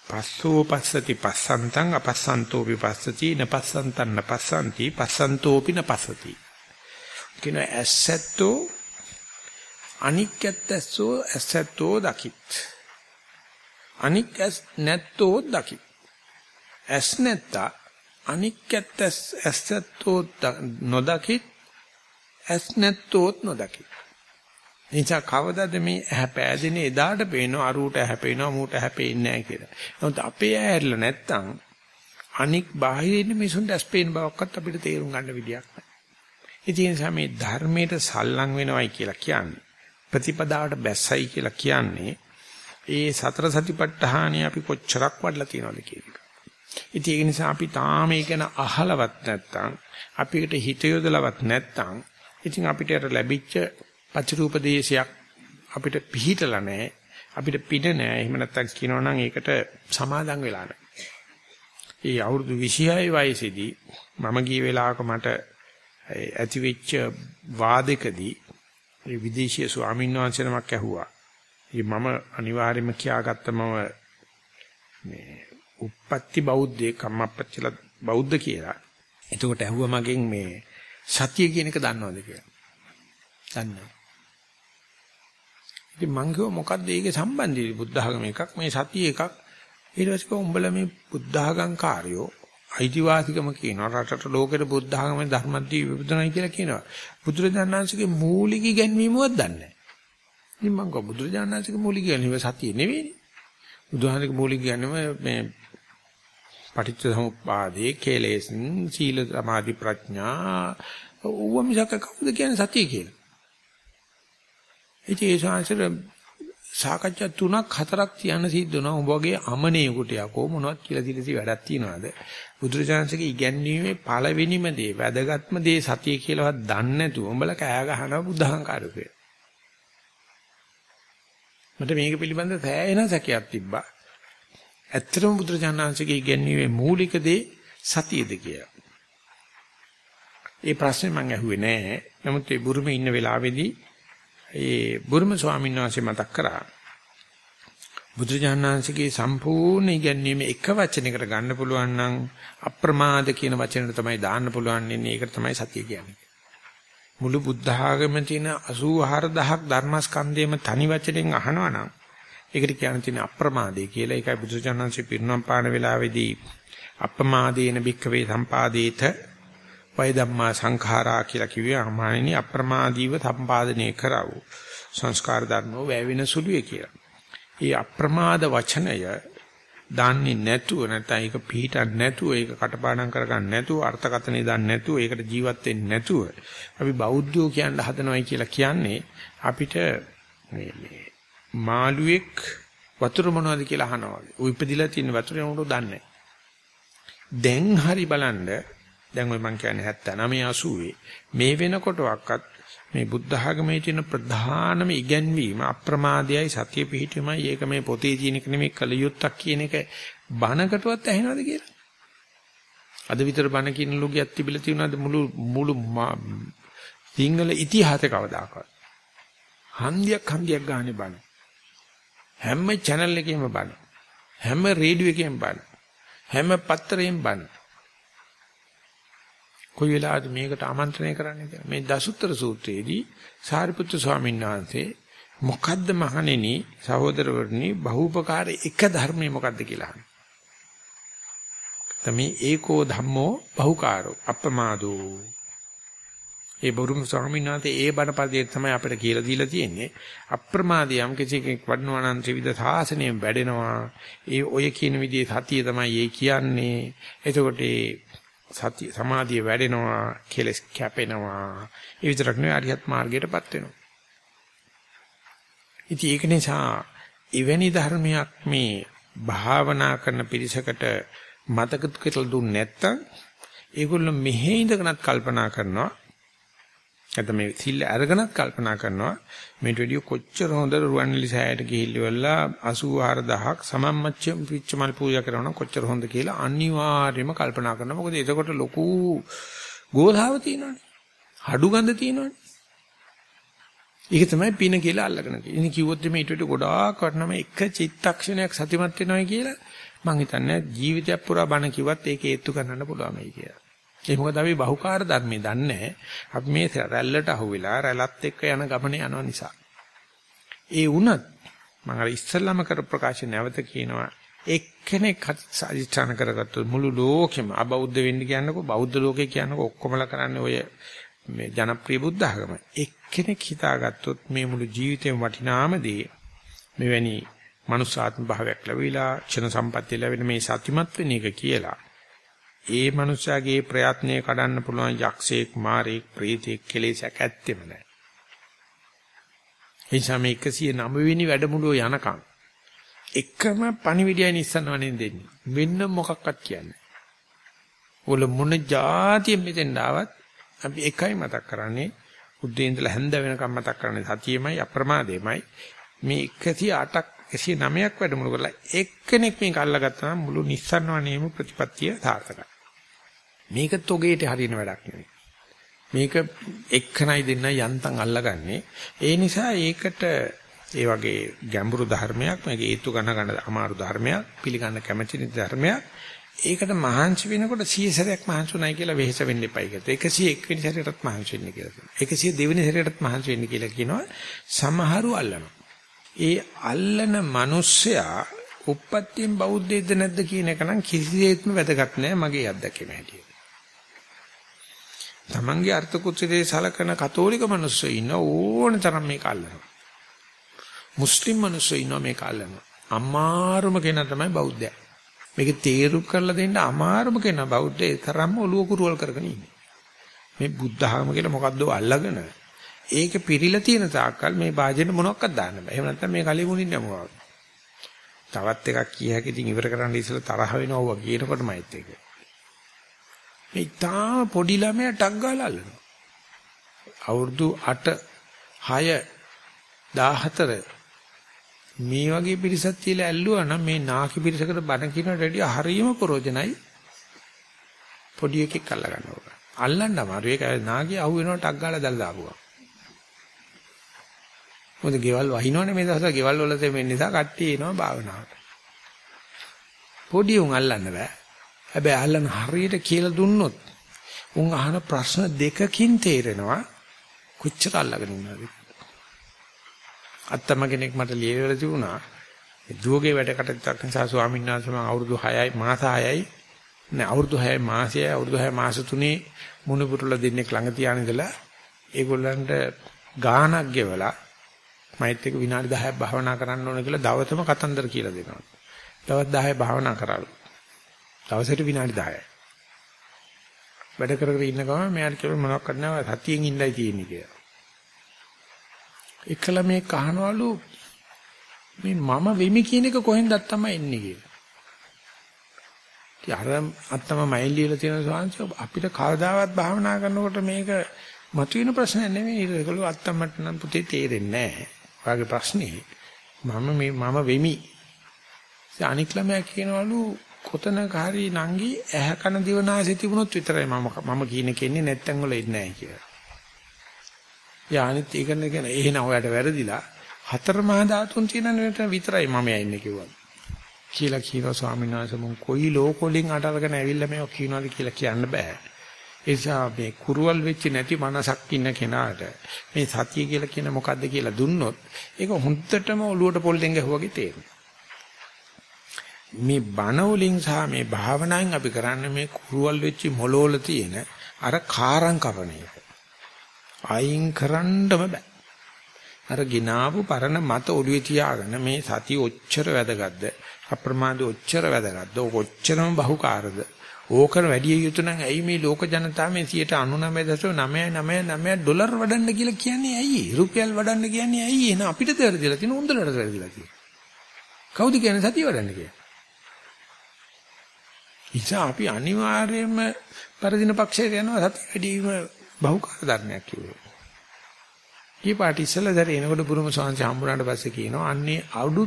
S1: පස්සෝ පස්සති පස්සන්තං අපස්සන්තෝ විපස්සති නපස්සන්තං නපස්සන්ති පස්සන්තෝපි නපස්සති කියන ඇසැත්තෝ අනික්කැත්තස්සෝ ඇසැත්තෝ දකිත්. අනික් ඇස් නැත්තෝ දකිත්. ඇස් නැත්තා අනික්කැත්ත ඇසැත්තෝ නොදකිත් ඇස් නැත්තෝත් නොදකිත්. නිසා කවදාද මේ ඇහැ පෑදෙන එදාට පේනවා අරුවට ඇහැ පේනවා මූට ඇහැ පේන්නේ නැහැ කියලා. නමුත් අපේ ඇහැරලා නැත්තම් අනික් බාහිරින් මිසුන් දැස් පේන බවක්වත් අපිට තේරුම් ගන්න විදියක් නැහැ. ඒ නිසා මේ ධර්මයට සල්ලං වෙනවයි කියලා කියන්නේ ප්‍රතිපදාවට බැස්සයි කියලා කියන්නේ ඒ සතර සතිපට්ඨානිය අපි කොච්චරක් වඩලා තියෙනවද කියන එක. ඉතින් ඒ නිසා අපි තාම ඒක ගැන අහලවත් නැත්තම් අපිට හිත යොදලවත් නැත්තම් ඉතින් අපිට ලැබිච්ච පචරූපදේශයක් අපිට පිහිටලා නැහැ. අපිට පින නැහැ. එහෙම නැත්තම් කියනවා නම් ඒකට සමාදම් වෙලා නැහැ. ඒ අවුරුදු 26 වයසේදී මම ගිය වෙලාවක මට ඇතිවෙච්ච වාදකදී ඒ විදේශීය ස්වාමීන් වහන්සේ නමක් ඇහුවා. ඉතින් මම අනිවාර්යයෙන්ම කියාගත්ත මම මේ උප්පත්ති බෞද්ධයෙක් කම්මප්පච්චල බෞද්ධ කියලා. එතකොට ඇහුවා මගෙන් මේ සතිය කියන එක දන්නවද කියලා. දන්නේ ඉතින් මං කිව්වා මොකද්ද ඒකේ සම්බන්ධය? බුද්ධ ආගම එකක් මේ සතිය එකක්. ඊට පස්සේ උඹලා මේ බුද්ධ ආගම් කාර්යෝ අයිතිවාසිකම කියනවා. රටට ලෝකෙට බුද්ධ ආගමේ ධර්මද්දී විපදුණයි කියලා කියනවා. බුදුරජාණන් වහන්සේගේ මූලික ඉගැන්වීමවත් දන්නේ නැහැ. ඉතින් මං කිව්වා බුදුරජාණන් වහන්සේගේ මූලික ඉගැන්වීම සතිය නෙවෙයිනේ. බුදුහාමගේ මූලික ඉගැන්වීම මේ පටිච්ච සමුප්පාදේ කේලේසන් සීල සමාධි ප්‍රඥා ඌව මිසක කවුද කියන්නේ සතිය කියලා. ඉතින් ඒ ශාංශර සාකච්ඡා තුනක් හතරක් තියන්න සිද්ධ වෙනවා. උඹ වගේ අමනේකට යකෝ මොනවද කියලා දිලසි වැඩක් තියනවාද? බුදුරජාණන්සේගේ ඉගැන්වීමේ පළවෙනිම දේ, වැදගත්ම දේ සතිය කියලාවත් දන්නේ නැතුව උඹලා කෑ ගහනවා බුද්ධහංකාරකේ. මට මේක පිළිබඳ සෑහෙන සැකයක් තිබ්බා. ඇත්තටම බුදුරජාණන්සේගේ ඉගැන්වීමේ මූලික දේ සතියද කියලා. ඒ ප්‍රශ්නේ මම ඇහුවේ නෑ. නමුත් ඒ බුරුමේ ඉන්න වෙලාවේදී ඒ බුරුම ස්වාමීන් වහන්සේ මතක් කරා බුදුජානනාංශගේ සම්පූර්ණ ඉගැන්වීම එක වචනයකට ගන්න පුළුවන් නම් අප්‍රමාද කියන වචනෙට තමයි දාන්න පුළුවන් ඉන්නේ ඒකට තමයි සතිය කියන්නේ. මුළු බුද්ධ ආගමේ තියෙන 84000ක් ධර්මස්කන්ධයම තනි වචනෙන් අහනවා නම් ඒකට කියන්න තියෙන අප්‍රමාදේ කියලා. ඒකයි බුදුජානනාංශේ පිරිනම් පාන වෙලාවේදී අප්‍රමාදේන භික්කවේ සම්පාදේත වය ධම්මා සංඛාරා කියලා කිව්වේ අමානිනී අප්‍රමාදීව සම්පාදනය කරව සංස්කාර ධර්මෝ වැවෙන සුළුය කියලා. මේ අප්‍රමාද වචනය දාන්නේ නැතුව නැත්නම් ඒක පිළිටක් නැතුව ඒක කටපාඩම් කරගන්න නැතුව අර්ථකථනය දාන්න නැතුව ඒකට ජීවත් වෙන්නේ නැතුව අපි බෞද්ධයෝ කියන හදනවයි කියලා කියන්නේ අපිට මේ මේ මාළුවෙක් වතුර මොනවද කියලා අහනවා වගේ. උ ඉපදිලා තියෙන වතුර මොනවද දන්නේ දැන් හරි බලන්න දැන් ඔය මං කියන්නේ 79 80 මේ වෙනකොටවත් මේ බුද්ධ ආගමේ තියෙන ප්‍රධානම ඉගැන්වීම අප්‍රමාදයයි සතිය පිහිටීමයි ඒක මේ පොතේ තියෙන එක නෙමෙයි කලියුත්තක් කියන එක බණකටවත් ඇහෙනවද කියලා? අද විතර බණ කියන ලෝකියක් තිබිලා තියෙනවද මුළු මුළු සිංහල ඉතිහාසෙ කවදාකවත්. හන්දියක් හන්දියක් ගානේ බණ. හැම channel එකෙම බණ. හැම රේඩියෝ එකෙම බණ. හැම පත්තරෙම බණ. කොයි වෙලාවද මේකට ආමන්ත්‍රණය කරන්නේ කියලා. මේ දසුත්තර සූත්‍රයේදී සාරිපුත්‍ර ස්වාමීන් වහන්සේ මොකද්ද මහණෙනි සහෝදරවරුනි බහූපකාර එක ධර්මයේ මොකද්ද කියලා අහනවා. තමේ ඒකෝ ධම්මෝ බහුකාරෝ අප්‍රමාදෝ. ඒ බුරුම ස්වාමීන් වහන්සේ ඒ බණ පදයේ තමයි අපිට කියලා දීලා තියෙන්නේ. අප්‍රමාදී යම් කිසි කෙනෙක් වඩනවා නම් ත්‍රිවිධ සාසනයෙන් වැඩෙනවා. ඒ ඔය කියන විදිහේ සතිය තමයි ඒ කියන්නේ. එතකොට ඒ සතිය සමාධිය වැඩෙනවා, කෙලස් කැපෙනවා. ඒ විතරක් නෙවෙයි අරියත් මාර්ගයටපත් වෙනවා. ඉතින් ඒක නිසා එවැනි ධර්මයක් මේ භාවනා කරන පිරිසකට මතක කරලා දුන්නේ නැත්තම් ඒගොල්ලෝ මෙහෙ ඉඳගෙනත් කල්පනා කරනවා නැත්නම් මේ සිල් අරගෙනත් කල්පනා කරනවා මේ ටෙඩිය කොච්චර හොඳ රුවන්වැලි සෑයට ගිහිල්ලා 84000ක් සමම්මච්ච පිච්චමල් පූජා කරනවා කොච්චර හොඳ කියලා අනිවාර්යයෙන්ම කල්පනා කරනවා. මොකද එතකොට ලොකු ගෝධාව තියෙනවනේ. හඩු ගඳ තියෙනවනේ. ඒක තමයි පින කියලා අල්ලගෙන තියෙන්නේ. ඉතින් කිව්වොත් මේ ඊට වඩා ගොඩාක් වටනම එක චිත්තක්ෂණයක් සතිමත් වෙනවා කියලා මං හිතන්නේ. ජීවිතයක් පුරා බණ කිව්වත් ඒක ඒත්තු කරන්න පුළුවන් වෙයි කියලා. ඒ මොකද අපි බහුකාර්ය ධර්මයේ දන්නේ අපි මේ රැල්ලට අහුවෙලා රැළත් එක්ක යන ගමනේ යනවා නිසා. ඒ වුණත් මම අර ඉස්සල්ලාම කර ප්‍රකාශය නැවත කියනවා. එක්කෙනෙක් අධිෂ්ඨාන කරගත්තොත් මුළු ලෝකෙම අබෞද්ධ වෙන්න කියන්නකෝ බෞද්ධ ලෝකේ කියන්නකෝ ඔක්කොමලා කරන්නේ ඔය මේ ජනප්‍රිය බුද්ධ ආගම. එක්කෙනෙක් හිතාගත්තොත් මේ මුළු ජීවිතේම වටිනාම දේ මෙවැනි මනුෂ්‍යාත්ම භාවයක් ලැබිලා ක්ෂණ සම්පත්තිය ලැබෙන මේ සතිමත් වෙන එක කියලා ඒ මනුෂ්‍යයාගේ ප්‍රයත්නය කඩන්න පුළුවන් යක්ෂයෙක් මාරෙක් ප්‍රේතෙක් කෙලෙසක් ඇත්තෙම නැහැ. ඒ නිසා මේ 109 වෙනි වැඩමුළුව යනකම් එකම පණිවිඩයයි නිස්සනවනේ දෙන්නේ. වෙන්න මොකක්වත් කියන්නේ. ඔල මොන જાතියෙන් මෙතෙන් ආවත් අපි එකයි මතක් කරන්නේ උදේ ඉඳලා හැන්ද වෙනකම් මතක් කරන්නේ සතියෙමයි අප්‍රමාදෙමයි මේ 108ක් 109ක් වැඩමුළු කරලා එක්කෙනෙක් මේක අල්ලගත්තා නම් මුළු නිස්සාරණවනේම ප්‍රතිපත්තිය සාර්ථකයි. මේක තොගේට හරියන වැඩක් නෙවෙයි. මේක එක්කනයි දෙන්න යන්තම් අල්ලගන්නේ. ඒ නිසා ඒකට ඒ වගේ ගැඹුරු ධර්මයක් මේක හේතු ගන්න ගන්න අමාරු ධර්මයක් පිළිගන්න කැමැති ධර්මයක් ඒකට මහන්සි වෙනකොට 100 සැරයක් මහන්සි උනායි කියලා වෙහෙස වෙන්න එපයි කියලා. 101 වෙනි සැරයටත් මහන්සි වෙන්න කියලා කියනවා. 102 වෙනි සැරයටත් මහන්සි වෙන්න කියලා කියනවා. සමහරු අල්ලනවා. ඒ අල්ලන මිනිස්සයා උප්පත්තියෙන් බෞද්ධයේද නැද්ද කියන එක නම් කිසිසේත්ම වැදගත් නෑ මගේ අත්දැකීම හැටියට. තමන්ගේ අර්ථ කුච්චේ සලකන කතෝලික මිනිස්සු ඉන්න ඕන තරම් මේක අල්ලනවා. මුස්ලිම් මිනිස්සු ඉන්න මේක අල්ලනවා. අමාරුම කෙනා තමයි බෞද්ධයා. මේක තේරුම් කරලා දෙන්න අමාරුම කෙනා බෞද්ධ ඒ තරම්ම ඔලුව කුරුවල් කරගෙන ඉන්නේ. මේ බුද්ධ ආගම කියලා මොකද්ද අල්ලගෙන ඒක පිරීලා තියෙන තාක්කල් මේ වාජෙට මොනවක්වත් දාන්න බෑ. එහෙම නැත්නම් මේ කලින් මුණින් යමුවා. තවත් එකක් කිය හැකි ඉතින් ඉවර කරන්න ඉස්සෙල්ලා තරහ වෙනවා කියනකොටමයිත් ඒක. මේ තා පොඩි ළමයා ටක් ගාලා අල්ලනවා. අවුරුදු 8 6 14 මේ වගේ පිරිසක් තියලා ඇල්ලුවා නම් මේ නාකි පිරිසකට බණ කියනට වැඩිය හරියම ප්‍රෝජනයි පොඩි එකෙක් අල්ල ගන්නවා. අල්ලන්න අමාරු ඒක නාගිය අහු වෙනවා ටක් ගාලා දැල්ලා දාපුවා. මොකද ගෙවල් වහිනවනේ මේ දවස්වල ගෙවල් වල තෙමෙන නිසා කට්ටිය එනවා භාවනාවට. පොඩි උන් අල්ලන්න බෑ. හැබැයි අල්ලන හරියට කියලා දුන්නොත් උන් අහන ප්‍රශ්න දෙකකින් තේරෙනවා කොච්චර අල්ලගෙන ඉන්නවද අත්තම කෙනෙක් මට ලියවිලා තිබුණා. දුවගේ වැඩ කටයුත්තක් නිසා ස්වාමීන් වහන්සේ මම අවුරුදු 6යි මාස 6යි නෑ අවුරුදු 6යි මාසයයි අවුරුදු 6 මාස තුනේ මුණුපුරුල දෙන්නෙක් ළඟ තියාන ඉඳලා ඒගොල්ලන්ට ගානක් ගෙවලා මෛත් එක විනාඩි 10ක් භාවනා කරන්න ඕන කියලා දවසම කතන්දර කියලා දෙනවා. දවස් 10 භාවනා කරාලු. දවසට විනාඩි 10යි. වැඩ කර කර ඉන්න ගමන් මෙයාට කියලා මොනවක් කරන්නව සතියෙන් ඉඳයි තියෙන්නේ කියලා. එකල මේ කහනවලු මේ මම වෙමි කියන එක කොහෙන්ද තමයි එන්නේ කියලා. ඉතින් අර අත්තම මයිල් ලියලා තියෙන ස්වාංශ අපිට කවදාවත් භාවනා කරනකොට මේක මතුවෙන ප්‍රශ්නයක් නෙමෙයි. ඒකලු අත්තමට නම් පුතේ තේරෙන්නේ නැහැ. ඔයාගේ ප්‍රශ්නේ මම මේ මම වෙමි. අනික් ළමයා කියනවලු කොතනක හරි නංගි ඇහ කන දිවනාසෙ තිබුණොත් විතරයි මම මම කියන කෙන්නේ නැත්තම් වල ඉන්නේ නැහැ කියලා. යානිත් ඒකන කියන එහෙනම් ඔයාලට වැරදිලා හතර මහා ධාතුන් තියෙනනට විතරයි මම යන්නේ කිව්වා. කියලා කියනවා ස්වාමීන් වහන්සේ මම කොයි ලෝකෝලින් අට අරගෙන ඇවිල්ලා මේක කියනවාද කියලා කියන්න බෑ. ඒ නිසා මේ කුරුවල් වෙච්ච නැති මනසක් ඉන්න කෙනාට මේ සතිය කියලා කියන මොකද්ද කියලා දුන්නොත් ඒක හොඳටම ඔලුවට පොල්ලෙන් ගැහුවාගේ තේරෙනවා. මේ බණ වලින් සහ මේ භාවනාවෙන් අපි කරන්නේ මේ කුරුවල් වෙච්ච මොළවල තියෙන අර කාරම් කපන එක. අයින් කරන්නම බෑ. අර ගිනාවු පරණ මත ඔළුවේ තියාගෙන මේ සතිය ඔච්චර වැදගත්ද අප්‍රමාදී ඔච්චර වැදගත්ද ඔච්චරම බහුකාරද ඕකන වැඩි යුතු නම් ඇයි මේ ලෝක ජනතාව මේ 99.999 ඩොලර් වඩන්න කියලා කියන්නේ ඇයි? රුපියල් වඩන්න කියන්නේ ඇයි? එහෙනම් අපිට වැරදිලා තියෙන උන්දලට වැරදිලා තියෙන. කවුද කියන්නේ සතිය වඩන්න කියලා? ඉතින් අපි අනිවාර්යයෙන්ම පරදින පක්ෂයට යනවා සතිය වැඩිම බහුකාර ධර්මයක් කිව්වොත් ඊ පාටි ඉස්සලා දැර එනකොට බුරුම ස්වාංශ හම්බුනාට පස්සේ කියනවා අන්නේ අඩු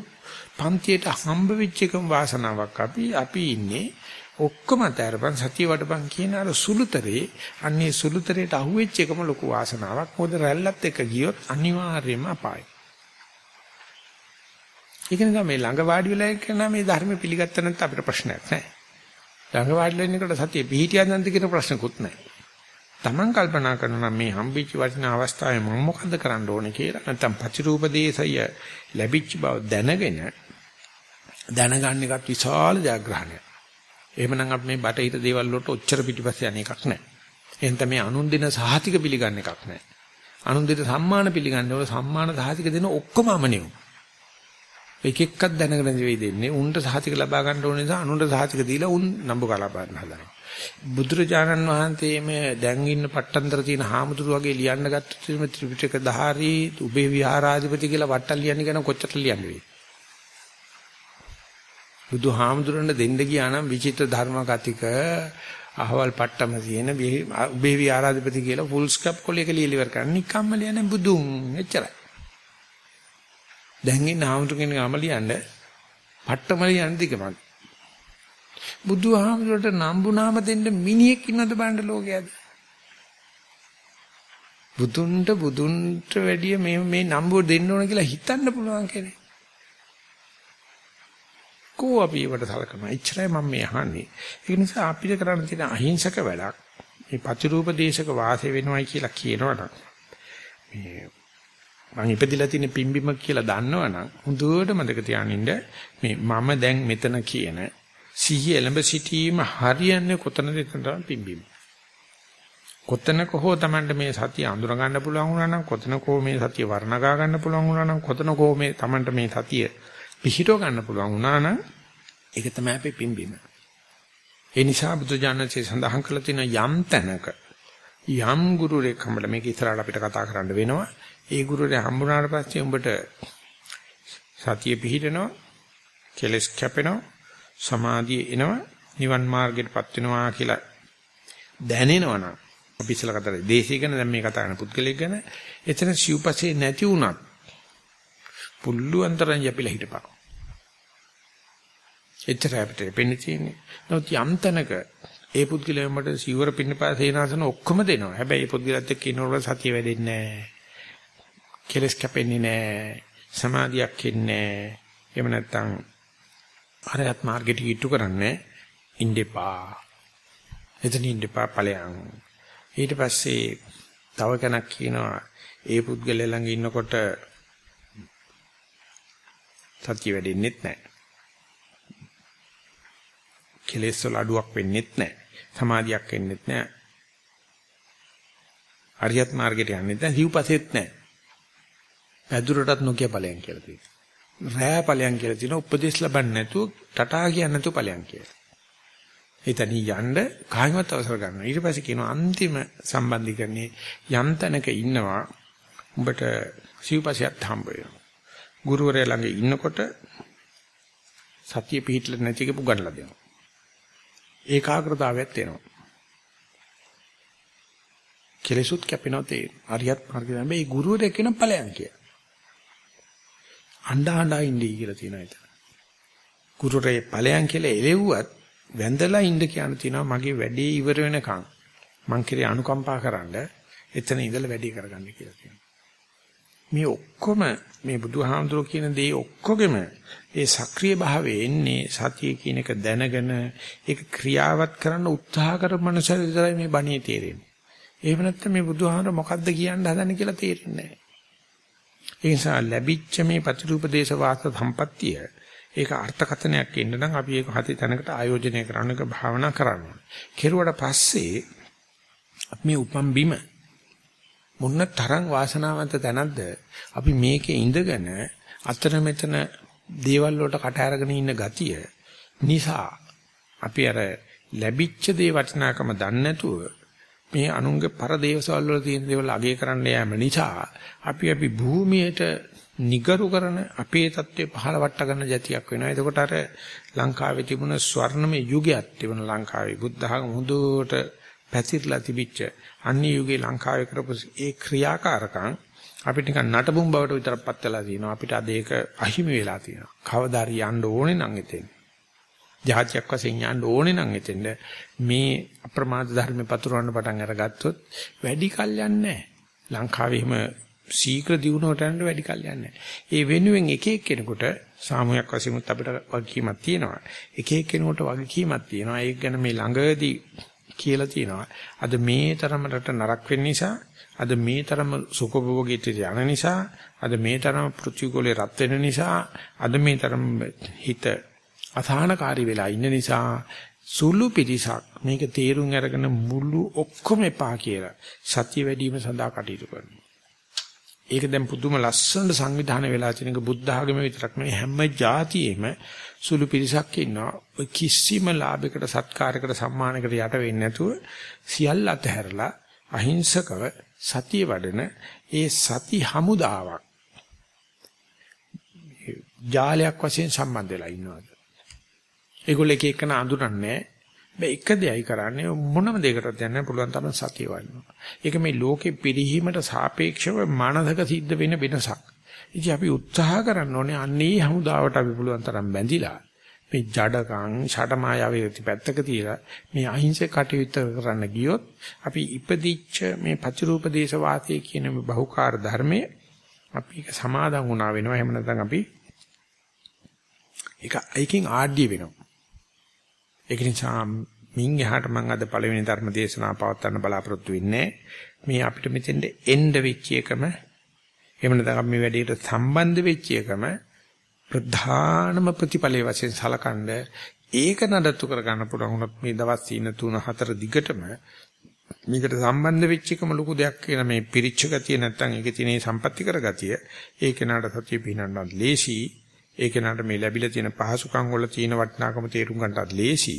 S1: පන්තියට හම්බ වෙච්ච එකම වාසනාවක් අපි අපි ඉන්නේ ඔක්කොම අතරපන් සතිය වඩපන් කියන අර සුළුතරේ අන්නේ සුළුතරේට අහුවෙච්ච එකම ලොකු වාසනාවක්. මොකද රැල්ලත් එක්ක ගියොත් අනිවාර්යයෙන්ම අපායයි. ඒක නිසා මේ ළඟ වාඩි වෙලා ඉන්න මේ ධර්ම පිළිගත්ත නැත්නම් අපිට ප්‍රශ්නයක් නැහැ. ළඟ වාඩි වෙලා ඉන්නකොට සතිය පිහිටියද නැද්ද කියන ප්‍රශ්නකුත් නැහැ Taman කල්පනා කරනවා මේ හම්බෙච්ච වටිනා අවස්ථාවේ මම මොකද්ද කරන්න ඕනේ කියලා. නැත්තම් පතිරූපදේශය ලැබිච්ච බව දැනගෙන දැනගන්න එකත් විශාල ජයග්‍රහණයක්. එහෙමනම් අපි මේ බටහිර දේවල් වලට ඔච්චර පිටිපස්සේ යන එකක් නැහැ. එහෙනම් මේ අනුන් දෙන සහතික පිළිගන්න එකක් නැහැ. අනුන් දෙන සම්මාන පිළිගන්න ඕන සම්මාන සහතික දෙන ඔක්කොම අමනියු. එක එකක් දැනගෙන නෙවෙයි දෙන්නේ. උන්ට සහතික ලබා ගන්න ඕන නිසා අනුන්ට සහතික දීලා උන් නම්බු කලා බලන්න හදනවා. බුදුරජාණන් වහන්සේ මේ දැන් ඉන්න පට්ටන්තර තියෙන හාමුදුරු වගේ ලියන්න ගත්ත ත්‍රිපිටක දහාරී උබේ විහාරාධිපති කියලා වට්ටල් ලියන්න කියන කොච්චර ලියන්නේ වෙයි. බුදුහාමුදුරන් දෙන්න ගියා නම් විචිත්‍ර ධර්ම කතික අහවල් පට්ටම තියෙන උබේ විහාරාධිපති කියලා ෆුල් ස්කැප් කොලයක ලියලා ඉවර කරන්න නිකම්ම ලියන්නේ බුදුන් එච්චරයි. දැන් ඉන්න හාමුදුරු කෙනෙක් අම ලියන්න පට්ටම ලියන්න දිගමක්. බුදුහාමුදුරට නම්බුනාම දෙන්න මිනිහෙක් ඉන්නද බලන්න ලෝකයේද? බුදුන්ට බුදුන්ට වැඩිය මේ මේ නම්බුව දෙන්න ඕන කියලා හිතන්න පුළුවන් කෙනෙක්. කෝ අපි ඒවට සලකනවා. එච්චරයි මම මේ අහන්නේ. ඒ නිසා අපිට කරන්න තියෙන අහිංසක වැඩක් මේ ප්‍රතිරූප දේශක වාසය වෙනවයි කියලා කියනවනම් මේ මං ඉපදිලා තියෙන පිම්බිම කියලා දන්නවනම් හොඳට මතක තියානින්න මේ මම දැන් මෙතන කියන සිහිය එළඹ සිටීම හරියන්නේ කොතනද එතන පිම්බීම. කොතනක හෝ Tamanට මේ සතිය අඳුර ගන්න පුළුවන් වුණා නම් කොතනක හෝ මේ සතිය වර්ණගා ගන්න පුළුවන් වුණා නම් කොතනක හෝ මේ Tamanට මේ සතිය පිහිටව ගන්න පුළුවන් වුණා නම් ඒක තමයි අපේ පිම්බීම. ඒ නිසා බුදුජානකසේ සඳහන් කළ තියෙන යම් තැනක යම් ගුරුරෙක් හම්බලා මේක ඉස්සරහට අපිට කතා කරන්න වෙනවා. ඒ ගුරුරයා හම්බුනාට පස්සේ උඹට සතිය පිහිටනවා කෙලස් කැපෙනවා සමාධිය එනවා නිවන් මාර්ගයටපත් වෙනවා කියලා දැනෙනවනම් අපි ඉස්සලා කතා කරේ දේශය ගැන දැන් මේ කතා කරන පුද්ගලයෙක් ගැන එතන සිව්පසේ නැති වුණත් පුල්ලුවන් තරම් යපිලා හිටපන්. එච්චර අපිට පෙන්නේ තියෙන්නේ. නමුත් යම් තැනක ඒ පුද්ගලයා මට සිවුර පින්නපා සේනාසන ඔක්කොම දෙනවා. හැබැයි ඒ පුද්ගලයාත් එක්ක ඉන්නකොට සතිය වැඩෙන්නේ නැහැ. කෙලස් කැපෙන්නේ නැහැ. සමාධියක් එන්නේ නැහැ. එහෙම නැත්නම් අරයත් මාර්ගෙට කිට්ටු කරන්නේ ඉන්දෙපා. එතන ඉන්දෙපා ඵලයන්. ඊට පස්සේ තව කෙනෙක් කියනවා ඒ පුද්ගලයා ළඟ ඉන්නකොට සත්‍ය වෙඩෙන්නෙත් නැහැ. කෙලෙස් වල අඩුවක් වෙන්නෙත් නැහැ. සමාධියක් වෙන්නෙත් නැහැ. අරියත් මාර්ගයට යන්නෙත් නැහැ. සිව්පසෙත් නැහැ. පැදුරටත් නොකිය ඵලයන් කියලා තියෙනවා. රෑ ඵලයන් කියලා තියෙනවා උපදේශ ලබන්නේ නැතුව ටටා කියන්නේ නැතුව ඵලයන් කියලා. එතනින් යන්න කායිමත් අවසර ගන්නවා. ඊට පස්සේ කියනවා අන්තිම සම්බන්ධීකරණේ යම් තැනක ඉන්නවා උඹට සිව්පසයත් හම්බ වෙනවා. ගුරුවරයා ළඟ ඉන්නකොට සතිය පිහිටලා නැති එක පුගන්ලා දෙනවා. ඒකාග්‍රතාවයක් එනවා. කෙලෙසුත් කැපෙනවා තේ. අරියත් මාර්ගය හැබැයි ගුරුවරයා කියන ඵලයන් කියලා. අඬා අඬා ඉන්නේ කියලා තියෙනවා එතන. ගුරුරේ ඵලයන් කියලා එලෙව්වත් වැඳලා ඉන්න කියන තියෙනවා මගේ වැඩේ ඉවර වෙනකන් මං කිරේ අනුකම්පා කරන්න එතන ඉඳලා වැඩි කරගන්න කියලා කියනවා. මේ ඔක්කොම මේ බුදුහාමුදුරුවෝ කියන දේ ඔක්කොගෙම ඒ සක්‍රීය භාවයේ එන්නේ සතිය කියන එක දැනගෙන ඒක ක්‍රියාවත් කරන්න උත්සාහ කරන මනුස්සයෙක් විතරයි මේ බණේ තේරෙන්නේ. එහෙම නැත්නම් මේ බුදුහාමුදුරුවෝ මොකද්ද කියන්න හදන්නේ කියලා තේරෙන්නේ නැහැ. ඒ නිසා ලැබිච්ච මේ ප්‍රතිરૂපදේශ වාස සම්පත්තිය ඒක අර්ථකථනයක් එන්න නම් අපි ඒක හති තැනකට ආයෝජනය කරන්නක භාවනා කරන්න. කෙරුවට පස්සේ මේ උපම් බිම මොන්න තරම් වාසනාවන්ත තැනක්ද අපි මේකේ ඉඳගෙන අතර මෙතන දේවල් වලට කට අරගෙන ඉන්න ගතිය නිසා අපි අර ලැබිච්ච දේ වටිනාකම දන්නේ නැතුව මේ අනුන්ගේ පරදේවසවල වල තියෙන දේවල් අගය කරන්න යෑම නිසා අපි අපි භූමියට නිගරු කරන අපේ தત્ත්වය පහළ වට ගන්න ජතියක් වෙනවා. එතකොට අර ලංකාවේ තිබුණ ස්වර්ණමය යුගයක් තිබුණ ලංකාවේ බුද්ධ ධර්ම හොඳට පැතිරලා තිබිච්ච අන්‍ය යුගයේ ලංකාවේ කරපු ඒ ක්‍රියාකාරකම් අපිට නිකන් නටබුම් බවට විතරක් පත් වෙලා තියෙනවා. අපිට අද ඒක අහිමි වෙලා තියෙනවා. කවදා හරි යන්න ඕනේ නම් එතෙන්. ජාතියක් වශයෙන් යන්න ඕනේ නම් එතෙන්ද මේ අප්‍රමාද ධර්ම පතුරවන්න පටන් අරගත්තොත් වැඩි කල් යන්නේ ලංකාවේ එහෙම ශීඝ්‍ර දියුණුවට යන්න වැඩි කල් යන්නේ ඒ වෙනුවෙන් එක එක්කෙනෙකුට සාමූහික වශයෙන්ත් අපිට වගකීමක් තියෙනවා. එක එක්කෙනෙකුට වගකීමක් තියෙනවා. ඒක ගැන මේ ළඟදී කියලා තියෙනවා. අද මේ තරමට නරක වෙන්න නිසා අද මේ තරම සුඛභෝගීට යන නිසා අද මේ තරම පෘථිවිගෝලේ රත් වෙන නිසා අද මේ තරම හිත අසහනකාරී වෙලා ඉන්න නිසා සුළු පිරිසක් මේක තේරුම් අරගෙන මුළු ඔක්කොම එපා කියලා සත්‍ය වැඩිම සඳහා කටයුතු කරනවා. ඒක දැන් පුදුම ලස්සන සංවිධානය වෙලා තියෙන එක බුද්ධ ආගම විතරක් නෙවෙයි හැම જાතියෙම සුළු පිරිසක් ඉන්නවා. ඔය කිසිම ලාභයකට සත්කාරයකට සම්මානයකට යට වෙන්නේ නැතුව සියල්ල අතහැරලා අහිංසකව සතිය වඩන ඒ සති හමුදාවක් ජාලයක් වශයෙන් සම්බන්ධ වෙලා ඉන්නවා. ඒගොල්ලෝ එක එකන අඳුරන්නේ බෑ එක දෙයයි කරන්නේ මොනම දෙයකටවත් යන්න පුළුවන් තරම් සතිය වඩනවා. ඒක මේ ලෝකෙ පිරිහීමට සාපේක්ෂව මානසික සිද්ධ වෙන වෙනසක්. ඉතින් අපි උත්සාහ කරන්න ඕනේ අන්නේ හමුදාවට අපි පුළුවන් තරම් බැඳිලා මේ ජඩකම් ෂටමායාවේ පැත්තක තියලා මේ අහිංසක කටයුත්ත කරන්න ගියොත් අපි ඉපදිච්ච මේ පතිරූපදේශ වාසයේ කියන මේ බහුකාර්ය ධර්මයේ අපි ඒක සමාදන් වුණා වෙනවා එහෙම නැත්නම් අපි ඒක ඒකෙන් ආඩ්‍ය වෙනවා ඒක නිසා මින් එහාට මම අද පළවෙනි ධර්ම දේශනාව පවත්වන්න බලාපොරොත්තු වෙන්නේ මේ අපිට මෙතෙන්ද එන්න වෙච්ච එකම එහෙම නැත්නම් මේ වැඩේට සම්බන්ධ වෙච්ච එකම ප්‍රධානම ප්‍රතිඵලයේ වශයෙන් සලකනද ඒක නඩත්තු කර ගන්න පුළුවන් වුණත් මේ දවස් 3 3 4 දිගටම මේකට සම්බන්ධ වෙච්ච එකම ලොකු දෙයක් කියන මේ පිරිච්ච ගතිය නැත්නම් ඒකේ තියෙන සම්පත්‍ති කර ගතිය ඒක නඩ සතිය පිනන්නත් ලේසි ඒ කෙනාට මේ ලැබිලා තියෙන පහසුකම් වල තියෙන වටිනාකම තේරුම් ගන්නටත් ලේසි.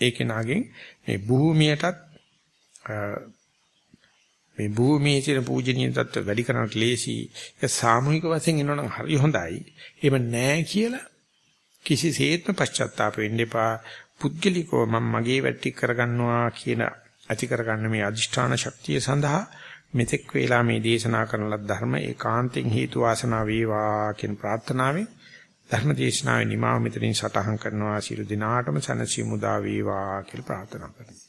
S1: ඒ කෙනාගෙන් මේ භූමියටත් මේ භූමියේ තියෙන පූජනීය තත්ත්ව වැඩි කරන්නට ලේසි. ඒක සාමූහික වශයෙන් එනවනම් හරි හොඳයි. එහෙම නැහැ කියලා කිසිසේත්ම පශ්චාත්තාප වෙන්න එපා. පුද්ගලිකව මම මගේ වැටි කරගන්නවා කියන ඇති කරගන්න මේ අදිෂ්ඨාන ශක්තිය සඳහා මෙතෙක් වේලා මේ දේශනා කරන ලද ධර්ම ඒකාන්තෙන් හේතු වාසනා වේවා කියන ප්‍රාර්ථනාවෙන් ධර්ම දේශනාවේ නිමාව මෙතනින් සටහන් කරනවා. ශිරු දිනාටම සනසි මුදා වේවා කියලා ප්‍රාර්ථනා කරනවා.